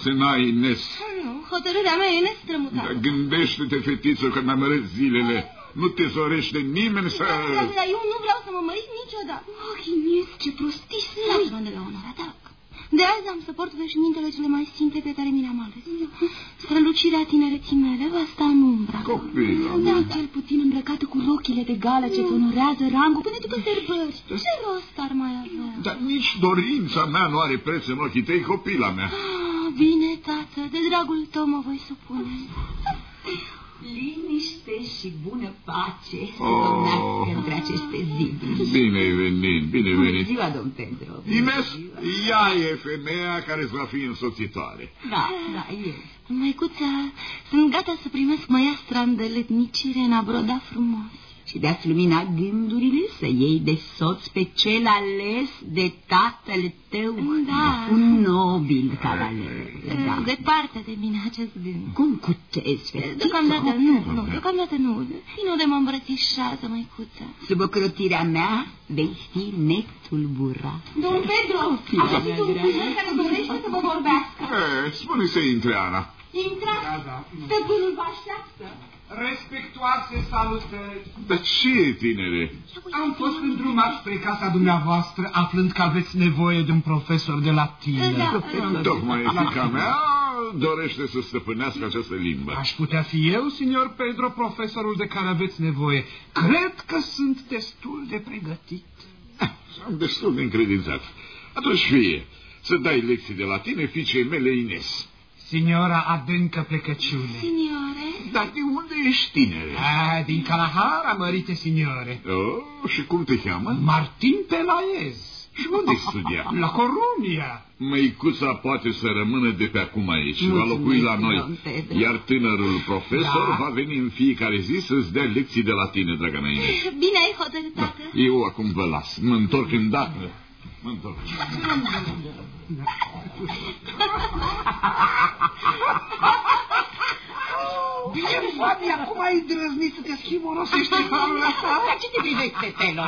Te încăpățâna, Ines. Nu, hotărârea mea e Dar nestrămutată. gândește-te, fetiță, că mi-am arăt zilele. Nu te zorește nimeni să... Dar, dar eu nu vreau să mă mărit niciodată. Oh, Ines, ce prostii sunt. Lasă-mă de la onoarea ta. De azi am să port veșmintele cele mai simple pe care mi le-am ales. Strălucirea tinereții mele va sta în umbra. Copila Da, mea. cel puțin îmbrăcată cu rochile de gală ce onorează rangul până după sărbări. Ce rost ar mai avea? Dar nici dorința mea nu are preț în ochii tăi, copila mea. Ah, bine, tată, de dragul tău mă voi supune. Liniște și bună pace să Oh. domnească între aceste ziduri. Bine ai venit, bine ai Bună venit. ziua, domn Pedro. Bună Ines, ziua. ea e femeia care îți va fi însoțitoare. Da, da, eu. Măicuța, sunt gata să primesc măiastra în deletnicire în a broda frumos. Și de-ați lumina gândurile să iei de soț pe cel ales de tatăl tău. Da. Un nobil cavaler. Da. Departe de mine acest gând. Cum cutezi, fetiță? Deocamdată nu, nu, deocamdată nu. Vino de mă îmbrățișează, măicuța. Sub ocrotirea mea vei fi netulburat. Domn Pedro, a sosit un cuvânt care dorește să vă vorbească. E, spune să intre, Ana. Intrați, stăpânul vă așteaptă. Respectoase salutări. Dar ce, tinere? Am fost îndrumat spre casa dumneavoastră, aflând că aveți nevoie de un profesor de latină. Da. Tocmai fica mea dorește să stăpânească această limbă. Aș putea fi eu, signor Pedro, profesorul de care aveți nevoie. Cred că sunt destul de pregătit. Am destul de încredințat. Atunci fie să dai lecții de latine fiicei mele Ines. Signora adâncă plecăciune. Signore, Dar de unde ești, tinere? A, din Calahara, mărite signore. Oh, și cum te cheamă? Martin Pelaez. Și unde studia? La Corunia. Măicuța poate să rămână de pe acum aici, va Mulțumesc, locui la domn noi. Pedro. Iar tânărul profesor Da. va veni în fiecare zi să-ți dea lecții de latine, draga mea Ines. bine ai hotărât, tată. Eu acum vă las. Mă întorc îndată. Mă întorc. Bine, Fabia, cum ai îndrăznit să te schimorosești în felul ăsta? Dar ce te privește, Telo?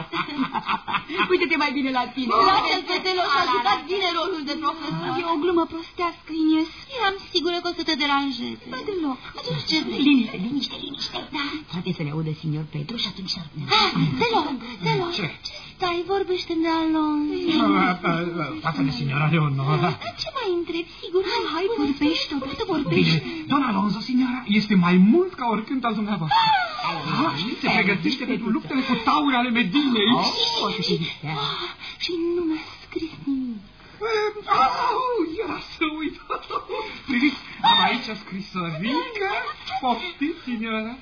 Uite-te mai bine la tine. Lasă-l pe Telo și a jucat bine rolul de profesor. E o glumă prostească, Ines. Eram sigură că o să te deranjeze. Ba deloc. Atunci ce vrei? Liniște, liniște, liniște. Da. Poate să ne audă signor Pedro și atunci ar Ah, Telo, Telo. Ce? Stai, vorbește de Alonso. Față de signora Leonora. Dar ce mai întrebi? Sigur, hai, hai, vorbește, odată vorbește. Bine, Don Alonso, signora, este mai mult ca oricând al dumneavoastră. Ah, știți, se pregătește pentru luptele cu tauri ale Medinei. O să te distrezi. Ah, și nu mi-a scris nimic. Au, era să uit. Priviți, Am aici o scrisorică. Poftiți, signora.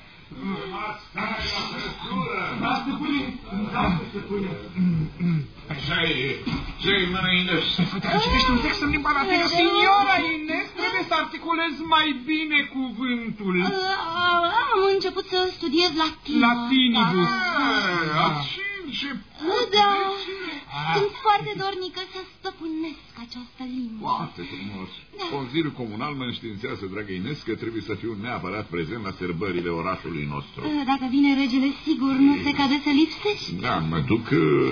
Așa e. Ce-i mână Ines? Puteai citești un text în limba latină, signora Ines, trebuie să articulezi mai bine cuvântul. Am început să studiez latină. Latinibus. Ah, Ați început. Da, Ah. sunt foarte dornică să stăpânesc această limbă. Foarte frumos. Consiliul Comunal mă înștiințează, dragă Ines, că trebuie să fiu neapărat prezent la sărbările orașului nostru. Dacă vine regele, sigur nu se cade să lipsești. Da, mă duc,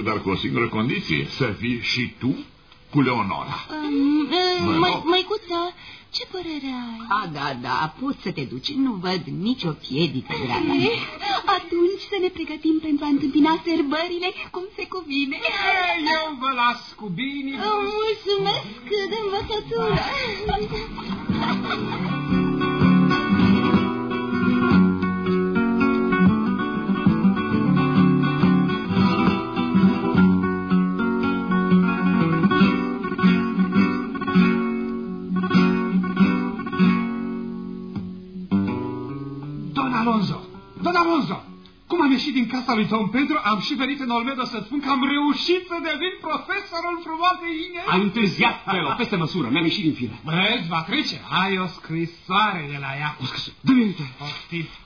dar cu o singură condiție, să vii și tu cu Leonora. Um, Mă măi, rog. măicuță, ce părere ai? A, da, da, poți să te duci. Nu văd nicio piedică, draga mea. Atunci să ne pregătim pentru a întâmpina sărbările cum se cuvine. Eu vă las cu bine. Mulțumesc de învățătură. ieșit din casa lui Don Pedro, am și venit în Olmedo să spun că am reușit să devin profesorul frumoasei Ines. Ai întârziat, Felo, peste măsură. Mi-am ieșit din fire. Vezi, va trece. Ai o scrisoare de la ea. Dă-mi aminte. Poftiți.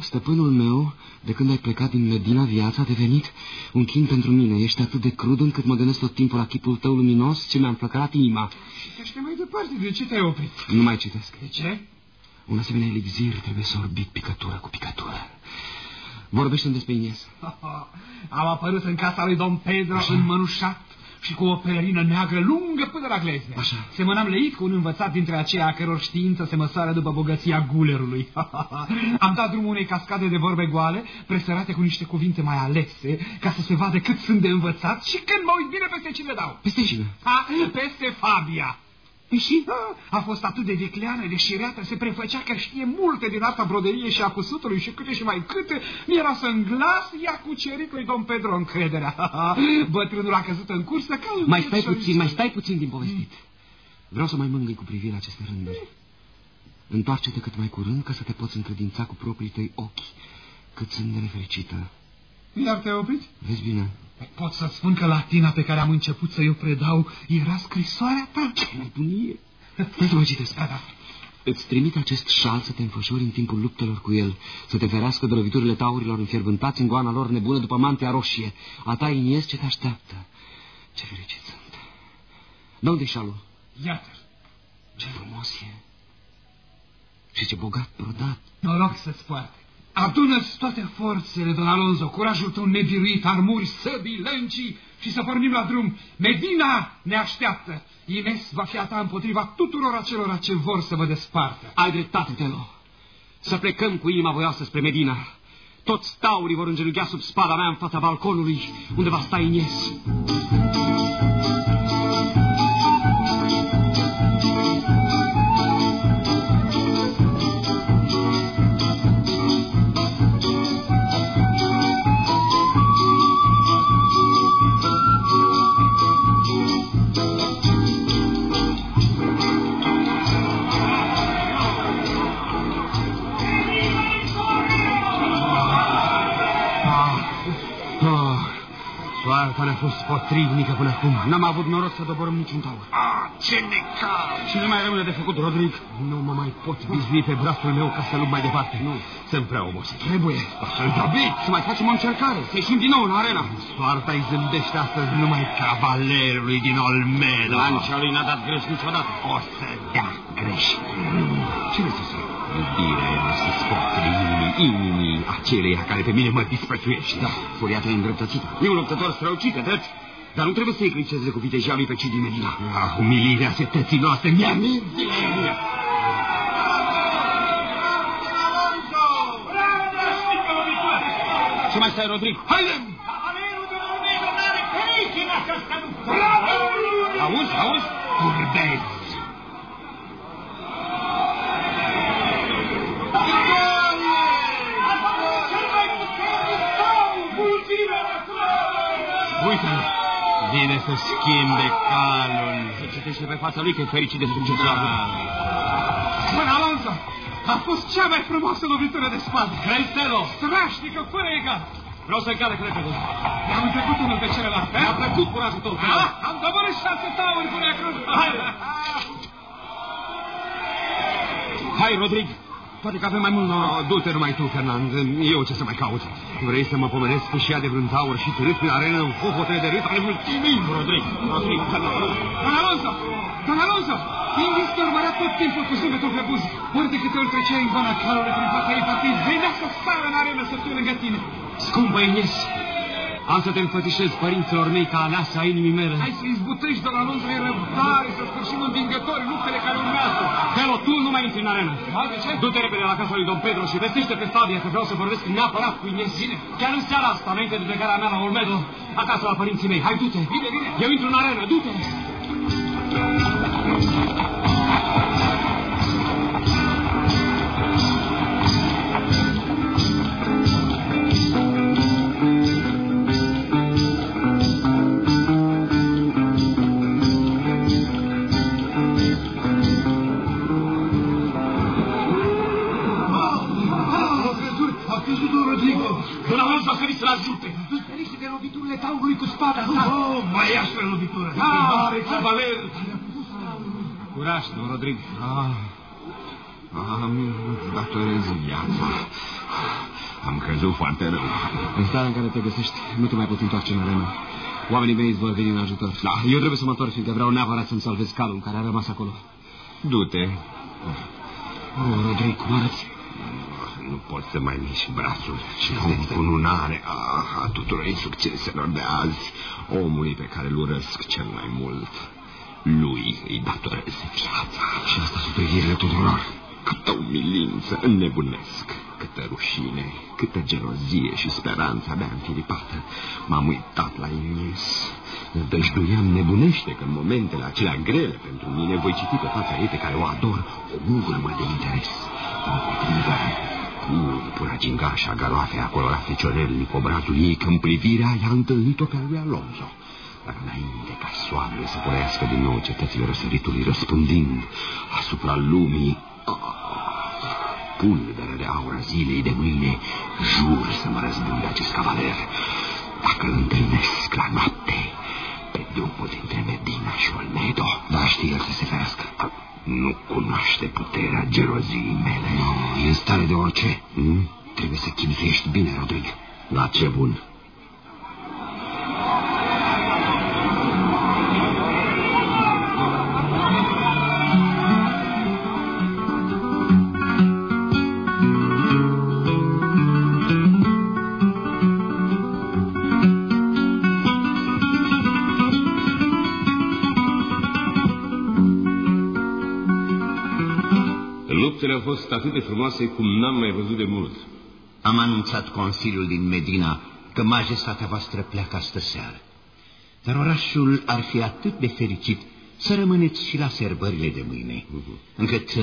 Stăpânul meu, de când ai plecat din Medina, viața a devenit un chin pentru mine. Ești atât de crud încât mă gândesc tot timpul la chipul tău luminos ce mi-a înflăcărat inima. Citește mai departe. De ce te-ai oprit? Nu mai citesc. De ce? Un asemenea elixir trebuie sorbit picătură cu picătură. Vorbește-mi despre Ines. Am apărut în casa lui Don Pedro Așa. înmănușat și cu o pelerină neagră lungă până la glezne. Așa. Semănam leit cu un învățat dintre aceia a căror știință se măsoară după bogăția gulerului. Am dat drumul unei cascade de vorbe goale, presărate cu niște cuvinte mai alese, ca să se vadă cât sunt de învățat și când mă uit bine peste cine dau. Peste cine? Ha, peste Fabia. Și a fost atât de vicleană, de șireată, se prefăcea că știe multe din arta broderiei și a cusutului și câte și mai câte, mi-era să înglas, i-a cucerit lui Don Pedro încrederea. Bătrânul a căzut în cursă ca un Mai biet stai și-a puțin, zis, mai stai puțin din povestit. Vreau să mai mângâi cu privirea aceste rânduri. Întoarce-te cât mai curând ca să te poți încredința cu proprii tăi ochi. Cât sunt de nefericită. Iar te-ai oprit? Vezi bine? Pot să spun că latina pe care am început să o predau era scrisoarea ta. Ce nebunie! Nu să mai citesc. Da, da. Îți trimit acest șal să te înfășori în timpul luptelor cu el, să te ferească de loviturile taurilor înfierbântați în goana lor nebună după mantea roșie. A ta Inies ce te așteaptă. Ce fericit sunt. De unde șalul? Iată. Ce frumos e. Și ce bogat brodat. Noroc să-ți poarte. Adună-ți toate forțele, don Alonso, curajul tău nebiruit, armuri, săbii, lăncii și să pornim la drum. Medina ne așteaptă. Ines va fi a ta împotriva tuturor acelora ce vor să vă despartă. Ai dreptate, Telo. Să plecăm cu inima voioasă spre Medina. Toți taurii vor îngenughea sub spada mea în fața balconului, unde va sta Inies. Soarta ne-a fost potrivnică până acum. N-am avut noroc să doborâm niciun taur. Ah, ce necaz! Și nu mai rămâne de făcut, Rodrigo. Nu mă mai pot bizui pe brațul meu ca să lupt mai departe. Nu. Sunt prea obosit. Trebuie. Să-l dobit, să mai facem o încercare, să ieșim din nou în arena. Soarta îi zâmbește astăzi numai cavalerului din Olmedo. Lancia lui n-a dat greș niciodată. O să dea greș. Ce vrei să spun? Iubirea era să scoate din inimii, inimii aceleia care pe mine mă disprețuiește. Da, furia ta e îndreptățită. E un luptător strălucit, drept. Dar nu trebuie să eclipseze cu vitejia lui pe cei din Medina. Ah, umilirea setății noastre mi-a Ce mai stai, Rodrigo? Haidem! Auzi, auzi? Turbezi! Vine să schimbe calul. Se citește pe fața lui că e fericit de succesul Da. avut. Don Alonso, a fost cea mai frumoasă lovitură de spade. Crestelo! Strașnică, fără egal. Vreau să încalec repede. Ne-am întrecut unul pe celălalt. Mi-a plăcut curajul tău, Crelo. Ah, am doborât șase tauri cu necruz. Hai! Hai, Rodrig! Poate că avem mai mult noroc. Oh, du-te numai tu, Fernand. Eu ce să mai caut? Vrei să mă pomenesc cu șia de vreun taur și târât prin arenă în hohotele de râs ale mulțimii? Rodrig! Rodrig, Don Alonso! Don Alonso! Ingis te urmărea tot timpul cu zâmbetul pe buzi. Ori de câte ori trecea în vana calului prin fața ei partid, venea să sară în arenă să fie lângă tine. Scumpă Ines, am să te înfățișez părinților mei ca aleasă a inimii mele. Hai să izbutești, Don Alonso, e răbdare, să sfârșim învingători luptele care urmează. Pero, tu nu mai intri în arenă. Da, de ce? Du-te repede la casa lui Don Pedro și vestește pe Fabia că vreau să vorbesc neapărat cu Ines. Bine. Chiar în seara asta, înainte de plecarea mea la Olmedo, acasă la părinții mei. Hai, du-te. Bine, bine. Eu intru în arenă, du-te. Spada sa. Oh, mai iastră lovitură. Da, Mare cavaler. Curaj, Don Rodrig. Ah, am datorez viața. Am crezut foarte rău. În starea în care te găsești, nu te mai poți întoarce în arenă. Oamenii mei îți vor veni în ajutor. Da, eu trebuie să mă întorc, fiindcă vreau neapărat să-mi salvez calul care a rămas acolo. Du-te. Oh, Rodrigo, cum arăți? Nu pot să mai mișc brațul și cu cununare a, a tuturor insucceselor de azi, omului pe care îl urăsc cel mai mult. Lui îi datorez viața. Și asta sub privirile tuturor. Câtă umilință înnebunesc, câtă rușine, câtă gelozie și speranța mea înfiripată. M-am uitat la Ines. Dăjduiam nebunește că în momentele acelea grele pentru mine voi citi pe fața ei pe care o ador o urmă de interes. Împotrivă, pura gingașa garoafe acolo la feciorelnic obrazul ei când privirea i-a întâlnit-o pe al lui Alonso. Dar înainte ca soarele să părească din nou cetățile răsăritului, răspândind asupra lumii, pulberă de aur a zilei de mâine, jur să mă răzbun de acest cavaler. Dacă îl întâlnesc la noapte, pe drumul dintre Medina și Olmedo, Da, știi el să se ferească. Nu cunoaște puterea geloziei mele. Nu, e în stare de orice. Hmm? Trebuie să chipzuiești bine, Rodrigo. La ce bun? Fost atât de frumoase cum n-am mai văzut de mult. Am anunțat Consiliul din Medina că majestatea voastră pleacă astă seară. Dar orașul ar fi atât de fericit să rămâneți și la serbările de mâine, încât uh,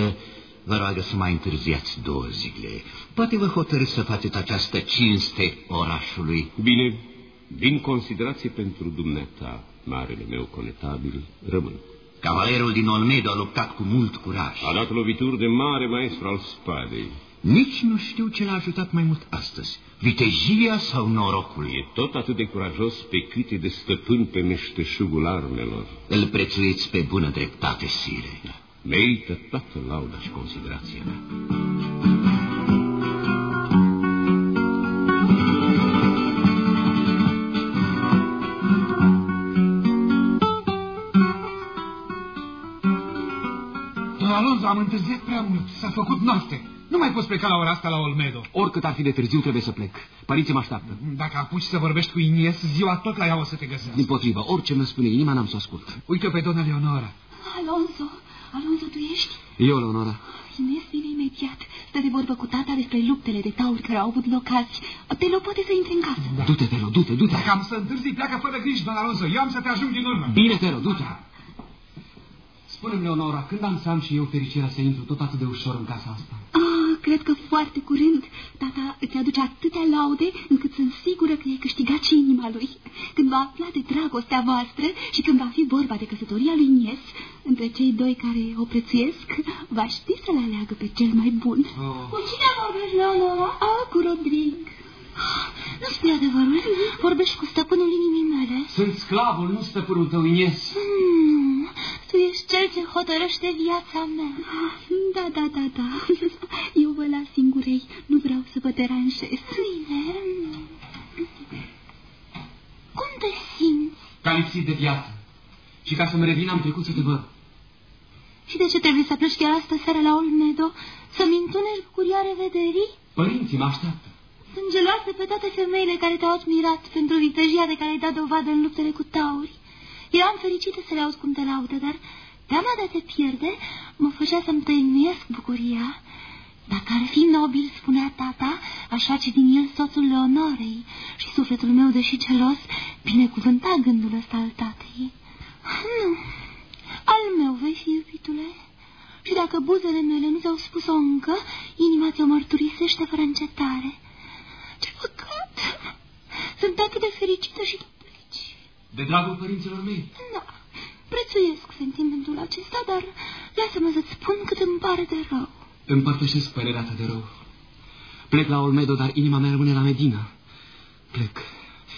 vă roagă să mai întârziați două zile. Poate vă hotărâți să faceți această cinste orașului. Bine, din considerație pentru dumneata, marele meu conetabil, rămân. Cavalerul din Olmedo a luptat cu mult curaj. A dat lovituri de mare maestru al spadei. Nici nu știu ce l-a ajutat mai mult astăzi, vitejia sau norocul. E tot atât de curajos pe cât e de stăpân pe meșteșugul armelor. Îl prețuiți pe bună dreptate, sire. Merită toată lauda și considerația mea. Don Alonso, am întârziat prea mult. S-a făcut noapte. Nu mai poți pleca la ora asta la Olmedo. Oricât ar fi de târziu, trebuie să plec. Părinții mă așteaptă. Dacă apuci să vorbești cu Inies, ziua tot la ea o să te găsească. Din potrivă, orice mi spune inima, n-am să o ascult. Uite-o pe dona Leonora. Alonso, Alonso, tu ești? Eu, Leonora, Ines vine imediat. Stă de vorbă cu tata despre luptele de tauri care au avut loc azi. Te lo poate să intre în casă. du-te, Velo, du-te, du-te. Dacă am să întârzi, pleacă fără griji, don Alonso. Eu am să te ajung din urmă. Bine, Velo, du-te. Spune-mi, Leonora, când am să am și eu fericirea să intru tot atât de ușor în casa asta? Ah, cred că foarte curând tata îți aduce atâtea laude încât sunt sigură că ai câștigat și inima lui. Când va afla de dragostea voastră și când va fi vorba de căsătoria lui Nies, între cei doi care o prețuiesc, va ști să le aleagă pe cel mai bun. Oh. Cu cine vorbești, Leonora? Ah, cu Rodrig. Nu spui adevărul? Vorbești cu stăpânul inimii mele? Sunt sclavul, nu stăpânul tău, Inies. Hmm, tu ești cel ce hotărăște viața mea. Da, da, da, da. Eu vă las singurei. Nu vreau să vă deranjez. Bine. Cum te simți? Ca lipsit de viață. Și ca să-mi revin am trecut să te văd. Și de ce trebuie să pleci chiar astă seară la Olmedo? Să-mi întunești bucuria revederii? Părinții mă așteaptă. Sunt geloase pe toate femeile care te-au admirat pentru vitejia de care ai dat dovadă în luptele cu tauri. Eram fericită să le aud cum te laudă, dar teama de a te pierde mă făcea să-mi tăinuiesc bucuria. Dacă ar fi nobil, spunea tata, aș face din el soțul Leonorei și sufletul meu, deși celos, binecuvânta gândul ăsta al tatei. Nu, al meu vei fi, iubitule, și dacă buzele mele nu ți-au spus-o încă, inima ți-o mărturisește fără încetare. Ce păcat! Sunt atât de fericită și tu pleci. De dragul părinților mei. Da, prețuiesc sentimentul acesta, dar lasă-mă să-ți spun cât îmi pare de rău. Împărtășesc părerea ta de rău. Plec la Olmedo, dar inima mea rămâne la Medina. Plec.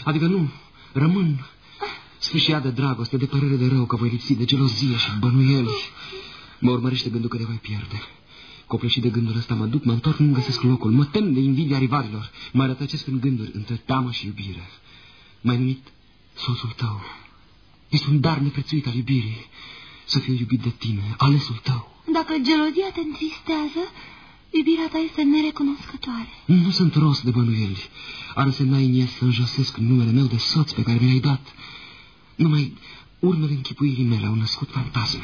Adică nu, rămân. Sfâșia de dragoste, de părere de rău că voi lipsi de gelozie și bănuieli. Mă urmărește gândul că te voi pierde. Copleșit de gândul ăsta mă duc, mă întorc, nu găsesc locul. Mă tem de invidia rivalilor. Mă rătăcesc în gânduri între teamă și iubire. M-ai numit soțul tău. Este un dar neprețuit al iubirii. Să fiu iubit de tine, alesul tău. Dacă gelozia te întristează, iubirea ta este nerecunoscătoare. Nu sunt rost de bănuieli. Ar însemna Inies să înjosesc numele meu de soț pe care mi l-ai dat. Numai urmele închipuirii mele au născut fantasme.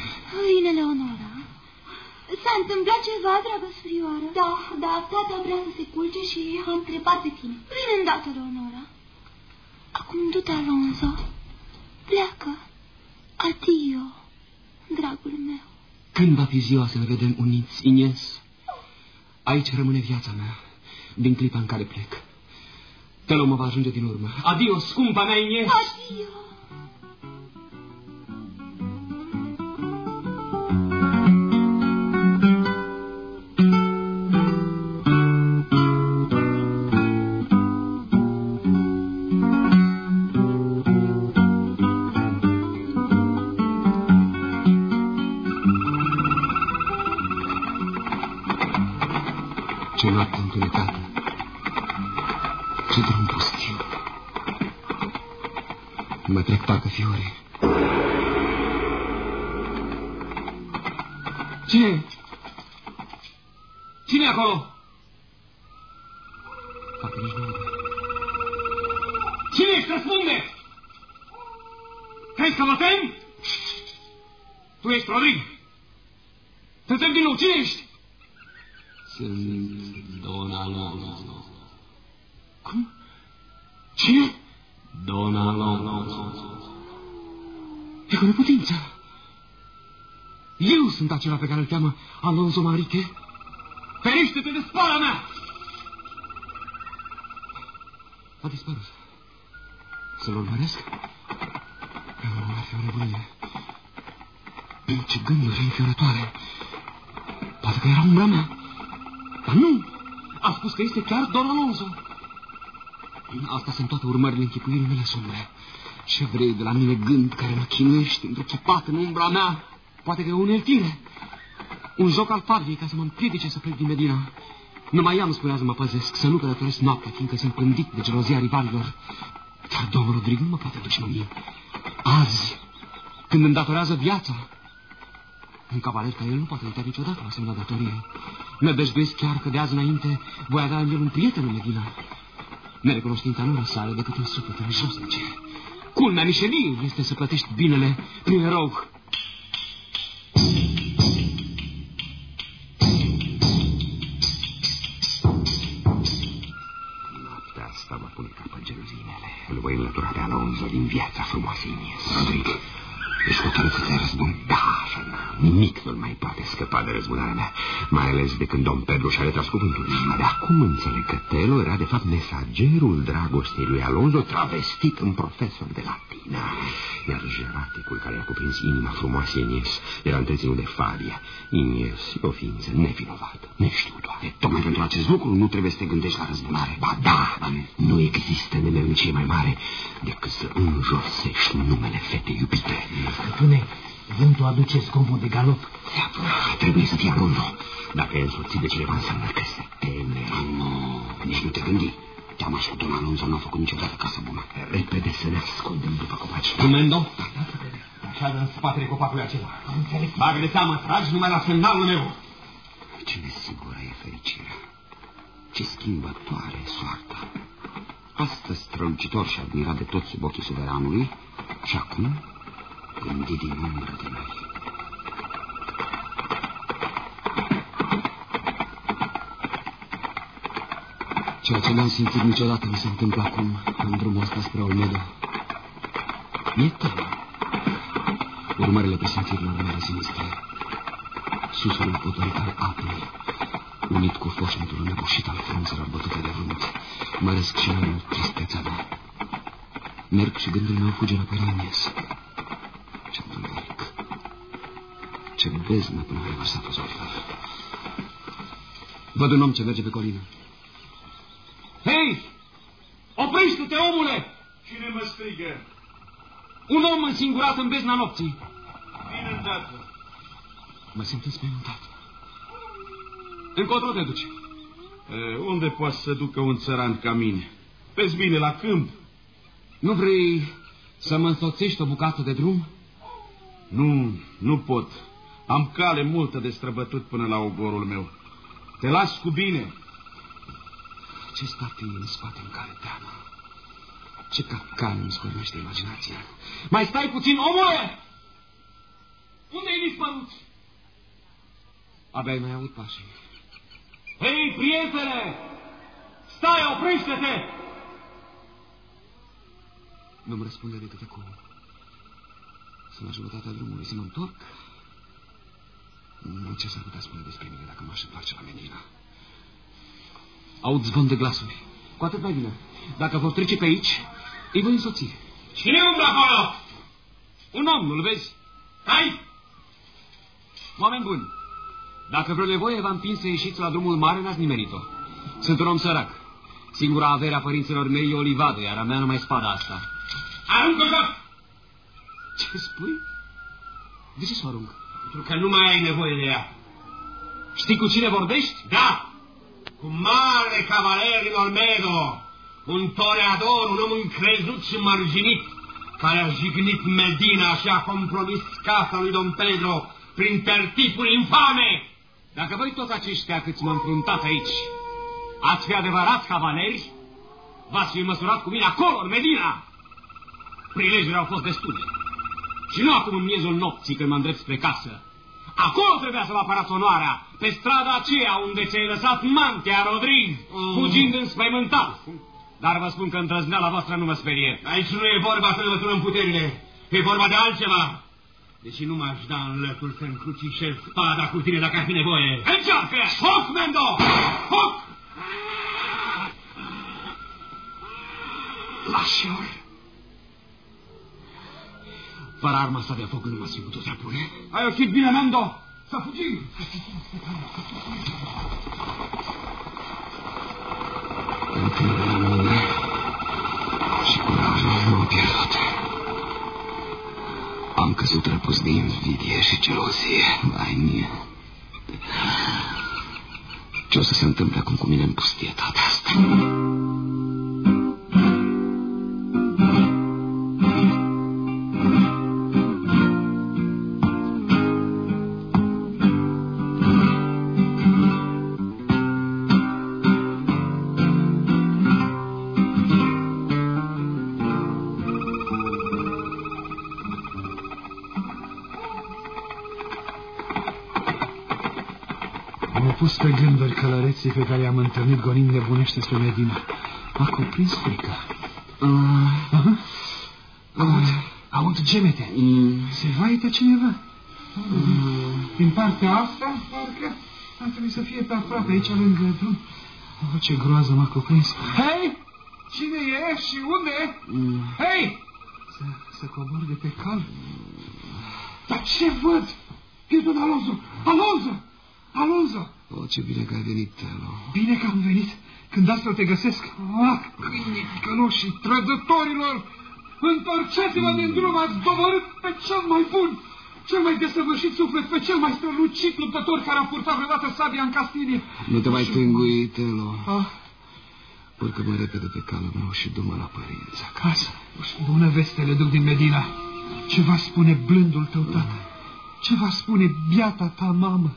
Bine, Leonora. S-a întâmplat ceva, dragă surioară? Da, da, tata vrea să se culce și a întrebat de tine. Vine îndată, Leonora. Acum du-te, Alonso. Pleacă. Adio, dragul meu. Când va fi ziua să ne vedem uniți, Inies? Aici rămâne viața mea, din clipa în care plec. Telo mă va ajunge din urmă. Adio, scumpa mea, Inies! Adio. beauty. Acela pe care îl cheamă Alonso Mariche. Ferește-te de spala mea! A dispărut. Să-l urmăresc? Nu ar fi o nebunie. Ce gânduri înfiorătoare. Poate că era umbra mea. Dar nu! A spus că este chiar Don Alonso. Asta sunt toate urmările închipuirii mele sombre. Ce vrei de la mine gând care mă chinuiești întruchipat în umbra mea? Poate că e o uneltire. Un joc al Fabiei ca să mă împiedice să plec din Medina. Numai ea îmi spunea să mă păzesc, să nu călătoresc noaptea, fiindcă sunt pândit de gelozia rivalilor. Dar domnul Rodrigo nu mă poate duce mie. Azi, când îmi datorează viața, un cavaler ca el nu poate uita niciodată la asemenea datorie. Nădăjduiesc chiar că de azi înainte voi avea în el un prieten în Medina. Nerecunoștința nu răsare decât în sufletele josnice. Culmea mișelie este să plătești binele prin erou. Pune capăt geloziei mele. Îl voi înlătura pe Alonso din viața frumoasei Inies. Rodrigo, Ești hotărât să te răzbun? Da, Jana. Nimic nu mai poate scăpa de răzbunarea mea, mai ales de când domn Pedro și-a retras cuvântul. De acum înțeleg că Telo era de fapt mesagerul dragostei lui Alonso, travestit în profesor de latină. Iar jeraticul care a cuprins inima frumoasă Inies era întreținut de Fabia. Inies e o ființă nevinovată, neștiutoare. Tocmai pentru acest lucru nu trebuie să te gândești la răzbunare. Ba da, nu există nemernicie mai mare decât să înjosești numele fetei iubite. Stăpâne, vântul aduce scomod de galop. Trebuie să fie Alonso. Dacă e însoțit de cineva, înseamnă că se teme. Nu, nici nu te gândi. Teama și Don Alonso nu a făcut niciodată casă bună. Repede să ne ascundem după copaci. Comendo? Așa în spatele copacului acela. Înțeleg. Bagă de seamă, tragi numai la semnalul meu. Ce nesigură e fericirea. Ce schimbătoare e soarta. Astăzi strălucitor și admirat de toți sub ochii suveranului și acum gândit din umbră de noi. Ceea ce n-am simțit niciodată mi se întâmplă acum, în drumul ăsta spre Olmedo. Mi-e teamă. Urmările presimțirilor mele sinistre. Susurul potolit al apei, unit cu foșnetul înăbușit al frunzelor bătute de vânt, măresc și mai mult tristețea mea. Merg și gândul meu fuge înapoi la Ines. Ce întuneric. Ce beznă până a revărsat făzolul. Văd un om ce merge pe colină. Hei! Oprește-te, omule! Cine mă strigă? Un om însingurat în bezna nopții. Vine îndată. Mă simt înspăimântat. Încotro te duci. E, unde poate să ducă un țăran ca mine? Vezi bine, la câmp. Nu vrei să mă însoțești o bucată de drum? Nu, nu pot. Am cale multă de străbătut până la ogorul meu. Te las cu bine. Ce statii în spate în care teamă. Ce capcan îmi scornește imaginația. Mai stai puțin, omule! Unde ai dispărut? Abia mai aud pașii. Hei, prietene! Stai, oprește-te! Nu-mi răspunde decât acum. Sunt la jumătatea drumului să mă întorc. Nu ce s-ar putea spune despre mine dacă m-aș întoarce la Medina. Aud zvon de glasuri. Cu atât mai bine. Dacă vor trece pe aici, îi voi însoți. Cine umblă acolo? Un om, nu-l vezi? Hai! Oameni buni, dacă vreo nevoie v-am împins să ieșiți la drumul mare, n-ați nimerit-o. Sunt un om sărac. Singura avere a părinților mei e o livadă, iar a mea numai spada asta. Aruncă joc! Ce spui? De ce să o arunc? Pentru că nu mai ai nevoie de ea. Știi cu cine vorbești? Da! Cu mare cavaler din Olmedo, un toreador, un om încrezut și mărginit, care a jignit Medina și a compromis casa lui Don Pedro prin tertipuri infame. Dacă voi toți aceștia câți m-am înfruntat aici, ați fi adevărați cavaleri, v-ați fi măsurat cu mine acolo, în Medina. Prilejele au fost destule. Și nu acum în miezul nopții când mă îndrept spre casă. Acolo trebuia să vă apărați onoarea, pe strada aceea unde ți-ai lăsat mantea, Rodrig, fugind înspăimântat. Dar vă spun că îndrăzneala voastră nu mă sperie. Aici nu e vorba să ne măsurăm puterile, e vorba de altceva. Deși nu m-aș da în lătul să încrucișez spada cu tine dacă ar fi nevoie. Încearcă! Foc, Mendo! Foc! Lașor! Fără arma asta de foc nu m-ați fi putut apune. Ai ochit bine, Mendo! Să fugim! Încrederea în mine și curajul nu am pierdut. Am căzut răpus de invidie și gelozie. Ai mie. Ce o să se întâmple acum cu mine în pustietatea asta? Gânduri călăreții pe care i-am întâlnit gonind nebunește spre Medina. M-a cuprins frica. Uh, Aha. Aud, Aud gemete. Mm. Se vaită cineva. Din partea asta, parcă ar trebui să fie pe aproape aici lângă drum. Oh, ce groază m-a cuprins. Hei! Cine e și unde? Hei! Să, să cobor de pe cal. Dar ce văd? E tot Alonso! Alonso! Alonso! O, ce bine că ai venit, Telo. Bine că am venit. Când astfel te găsesc. Ah, câinii ticăloși trădătorilor! Întorceți-vă din drum, ați doborât pe cel mai bun, cel mai desăvârșit suflet, pe cel mai strălucit luptător care a purtat vreodată sabia în Castilie. Nu te mai tângui, Telo. Ah, Urcă-mă repede pe calul meu și du-mă la părinți acasă. bună veste le duc din Medina. Ce va spune blândul tău, tată? Ce va spune biata ta mamă?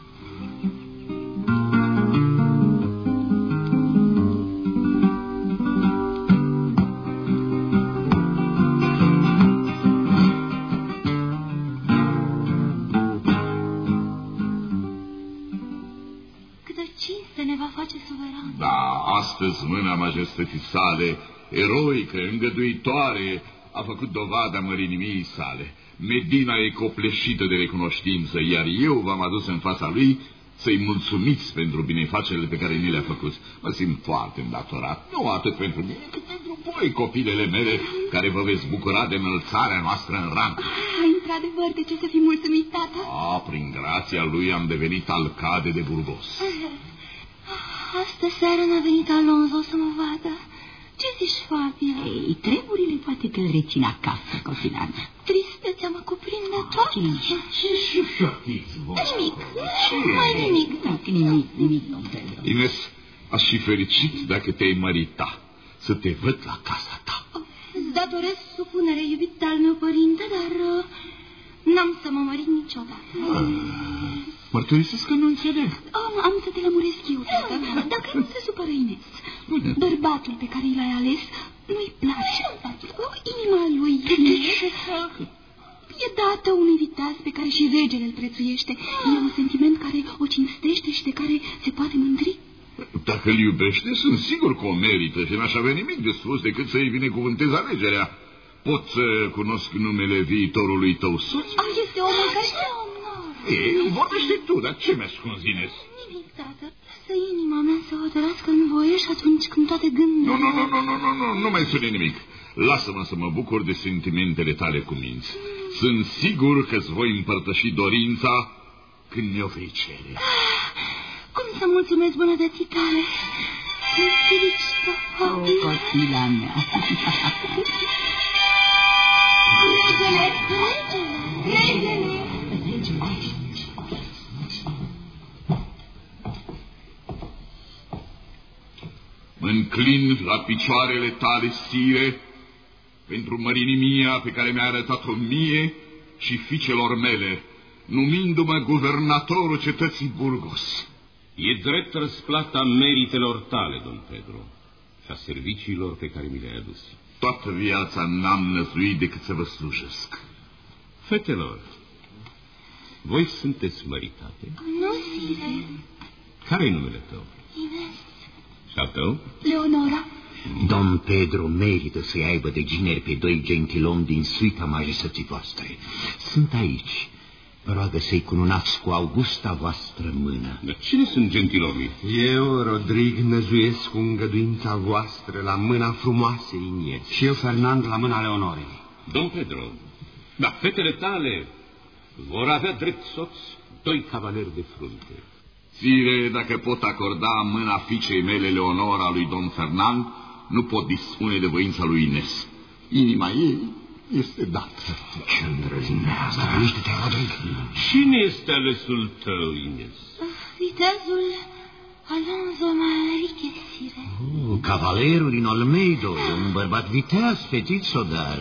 Astăzi mâna majestății sale, eroică, îngăduitoare, a făcut dovada mărinimii sale. Medina e copleșită de recunoștință, iar eu v-am adus în fața lui să-i mulțumiți pentru binefacerile pe care ni le-a făcut. Mă simt foarte îndatorat, nu atât pentru mine, cât pentru voi, copilele mele, care vă veți bucura de înălțarea noastră în rang. Ah, într-adevăr, de ce să fii mulțumit, tată? A, prin grația lui am devenit alcade de Burgos. Astă seară n-a venit Alonso să mă vadă. Ce zici, Fabia? Ei, treburile poate că îl rețin acasă, Cotinan. Tristețea mă cuprinde toată. Ce și șoptiți Nimic, mai nimic. Nimic, nimic, nu Pedro. Ines, aș fi fericit dacă te-ai mărita, să te văd la casa ta. Îți datoresc supunere, iubit al meu părinte, dar uh, n-am să mă mărit niciodată. Mărturisesc că nu înțeleg. Am, am să te lămuresc eu, tată, dacă nu se supără Ines. Bărbatul pe care l-ai ales nu-i place. O, inima lui e dată unui viteaz pe care și regele îl prețuiește. E un sentiment care o cinstește și de care se poate mândri. Dacă îl iubește, sunt sigur că o merită și n-aș avea nimic de spus decât să-i binecuvântez alegerea. Pot să cunosc numele viitorului tău soț? Ah, este omul care este onor. Ei, vorbește tu, dar ce mi-ascunzi, Ines? Nimic, tată. Să inima mea să hotărască în voie și atunci când toate Nu, gândurile... nu, nu, nu, nu, nu, nu, nu mai spune nimic. Lasă-mă să mă bucur de sentimentele tale cu minți. Sunt sigur că-ți voi împărtăși dorința când mi-o vei cere. Cum să mulțumesc bunătății tale? Sunt fericită, O, Fabia. copila mea. Regele, regele, regele. Înclin la picioarele tale, sire, pentru mărinimia pe care mi-a arătat-o mie și fiicelor mele, numindu-mă guvernatorul cetății Burgos. E drept răsplata meritelor tale, domn Pedro, și a serviciilor pe care mi le-ai adus. Toată viața n-am năzuit decât să vă slujesc. Fetelor, voi sunteți măritate? Nu, sire. Care-i numele tău? Ines, Și al tău? Leonora. Domn Pedro merită să-i aibă de gineri pe doi gentilomi din suita majestății voastre. Sunt aici. Vă roagă să-i cununați cu augusta voastră mână. Dar cine sunt gentilomii? Eu, Rodrig, năzuiesc cu îngăduința voastră la mâna frumoasei Inies. Și eu, Fernand, la mâna Leonorei. Domn Pedro, da, fetele tale vor avea drept soț doi cavaleri de frunte. Sire, dacă pot acorda mâna fiicei mele Leonora lui Don Fernand, nu pot dispune de voința lui Ines. Inima ei este dată. Ce îndrăznează, liniște-te, Rodrigo. Cine este alesul tău, Ines? Viteazul Alonso Manrique, sire. Oh, cavalerul din Olmedo, un bărbat viteaz, petițo, dar...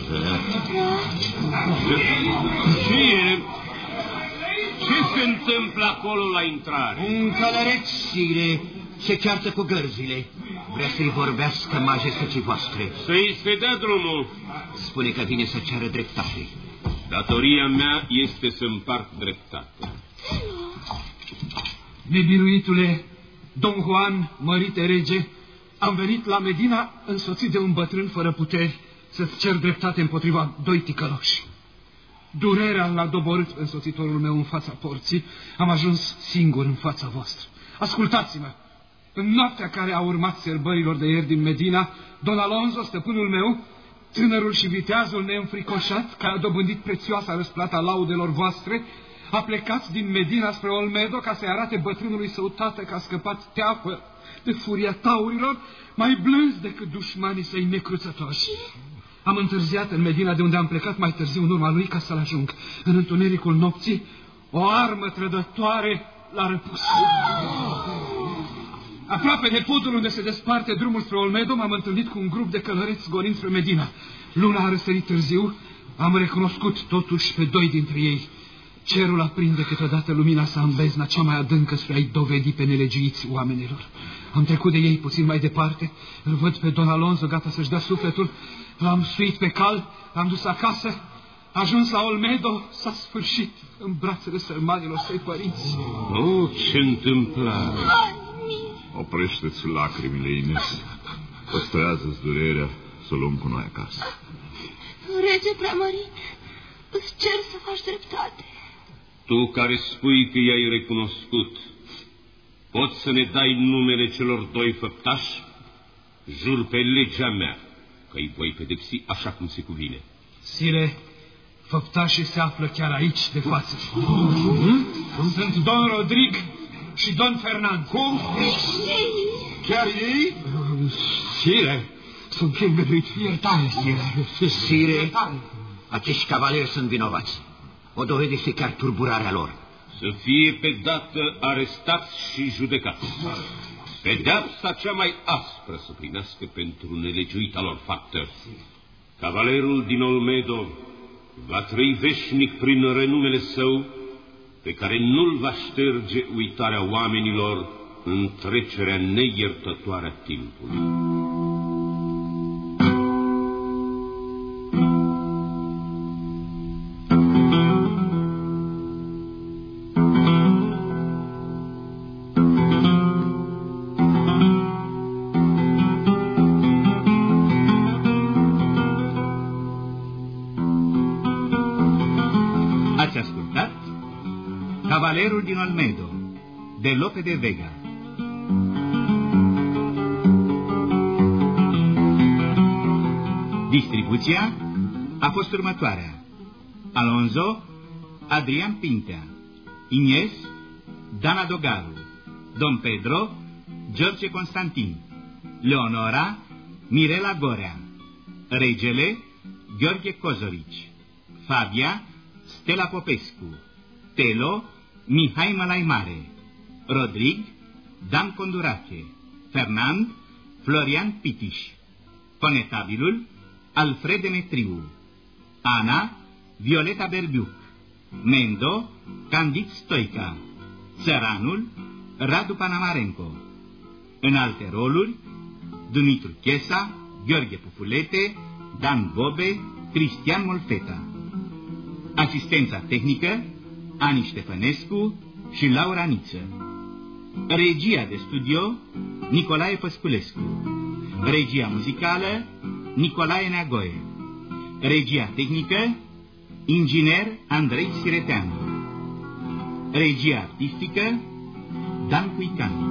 Ce e? Ce se întâmplă acolo la intrare? Un călăreț, sire, se ceartă cu gărzile. Vrea să-i vorbească majestății voastre. Să-i se dea drumul. Spune că vine să ceară dreptate. Datoria mea este să împart dreptate. Nebiruitule, Don Juan, mărite rege, am venit la Medina însoțit de un bătrân fără puteri să-ți cer dreptate împotriva doi ticăloși. Durerea l-a doborât pe însoțitorul meu în fața porții. Am ajuns singur în fața voastră. Ascultați-mă! În noaptea care a urmat sărbărilor de ieri din Medina, Don Alonso, stăpânul meu, tânărul și viteazul neînfricoșat, care a dobândit prețioasa răsplata laudelor voastre, a plecat din Medina spre Olmedo ca să-i arate bătrânului său tată că a scăpat teapă de furia taurilor, mai blânz decât dușmanii săi necruțători. Am întârziat în Medina de unde am plecat mai târziu în urma lui ca să-l ajung. În întunericul nopții, o armă trădătoare l-a răpus. Aproape de podul unde se desparte drumul spre Olmedo, m-am întâlnit cu un grup de călăreți gonind spre Medina. Luna a răsărit târziu, am recunoscut totuși pe doi dintre ei. Cerul aprinde câteodată lumina sa în bezna cea mai adâncă spre a-i dovedi pe nelegiuiți oamenilor. Am trecut de ei puțin mai departe, îl văd pe Don Alonso gata să-și dea sufletul, l-am suit pe cal, l-am dus acasă, a ajuns la Olmedo, s-a sfârșit în brațele sărmanilor săi părinți. Oh, ce întâmplare! Oprește-ți lacrimile, Ines. Păstrează-ți durerea să o luăm cu noi acasă. Rege preamărit, îți cer să faci dreptate. Tu care spui că i-ai recunoscut, poți să ne dai numele celor doi făptași? Jur pe legea mea că îi voi pedepsi așa cum se cuvine. Sire, făptașii se află chiar aici, de față. Sunt Don Rodrig și Don Fernand. Cum? Chiar ei? Sire, sunt îngăduit. Iertare, sire. Sire, acești cavaleri sunt vinovați. O dovedește chiar turburarea lor. Să fie pe dată arestați și judecați. Pedeapsa cea mai aspră să primească pentru nelegiuita lor faptă. Cavalerul din Olmedo va trăi veșnic prin renumele său, pe care nu-l va șterge uitarea oamenilor în trecerea neiertătoare a timpului. Lope de Vega. Distribuția a fost următoarea. Alonso Adrian Pintea. Ines Dana Dogaru. Don Pedro George Constantin. Leonora Mirela Gorea. Regele Gheorghe Cozorici. Fabia Stella Popescu. Telo Mihai Mălaimare Rodrig Dan Condurache Fernand Florian Pitiș. Conetabilul Alfred Demetriu. Ana Violeta Berbiuc. Mendo Candid Stoica. Țăranul Radu Panamarenco. În alte roluri Dumitru Chesa Gheorghe Pufulete Dan Bobe Cristian Molfeta. Asistența tehnică Ani Ștefănescu și Laura Niță Regia de studio Nicolae Păsculescu. Regia muzicală Nicolae Neagoe. Regia tehnică Inginer Andrei Sireteanu. Regia artistică Dan Cuican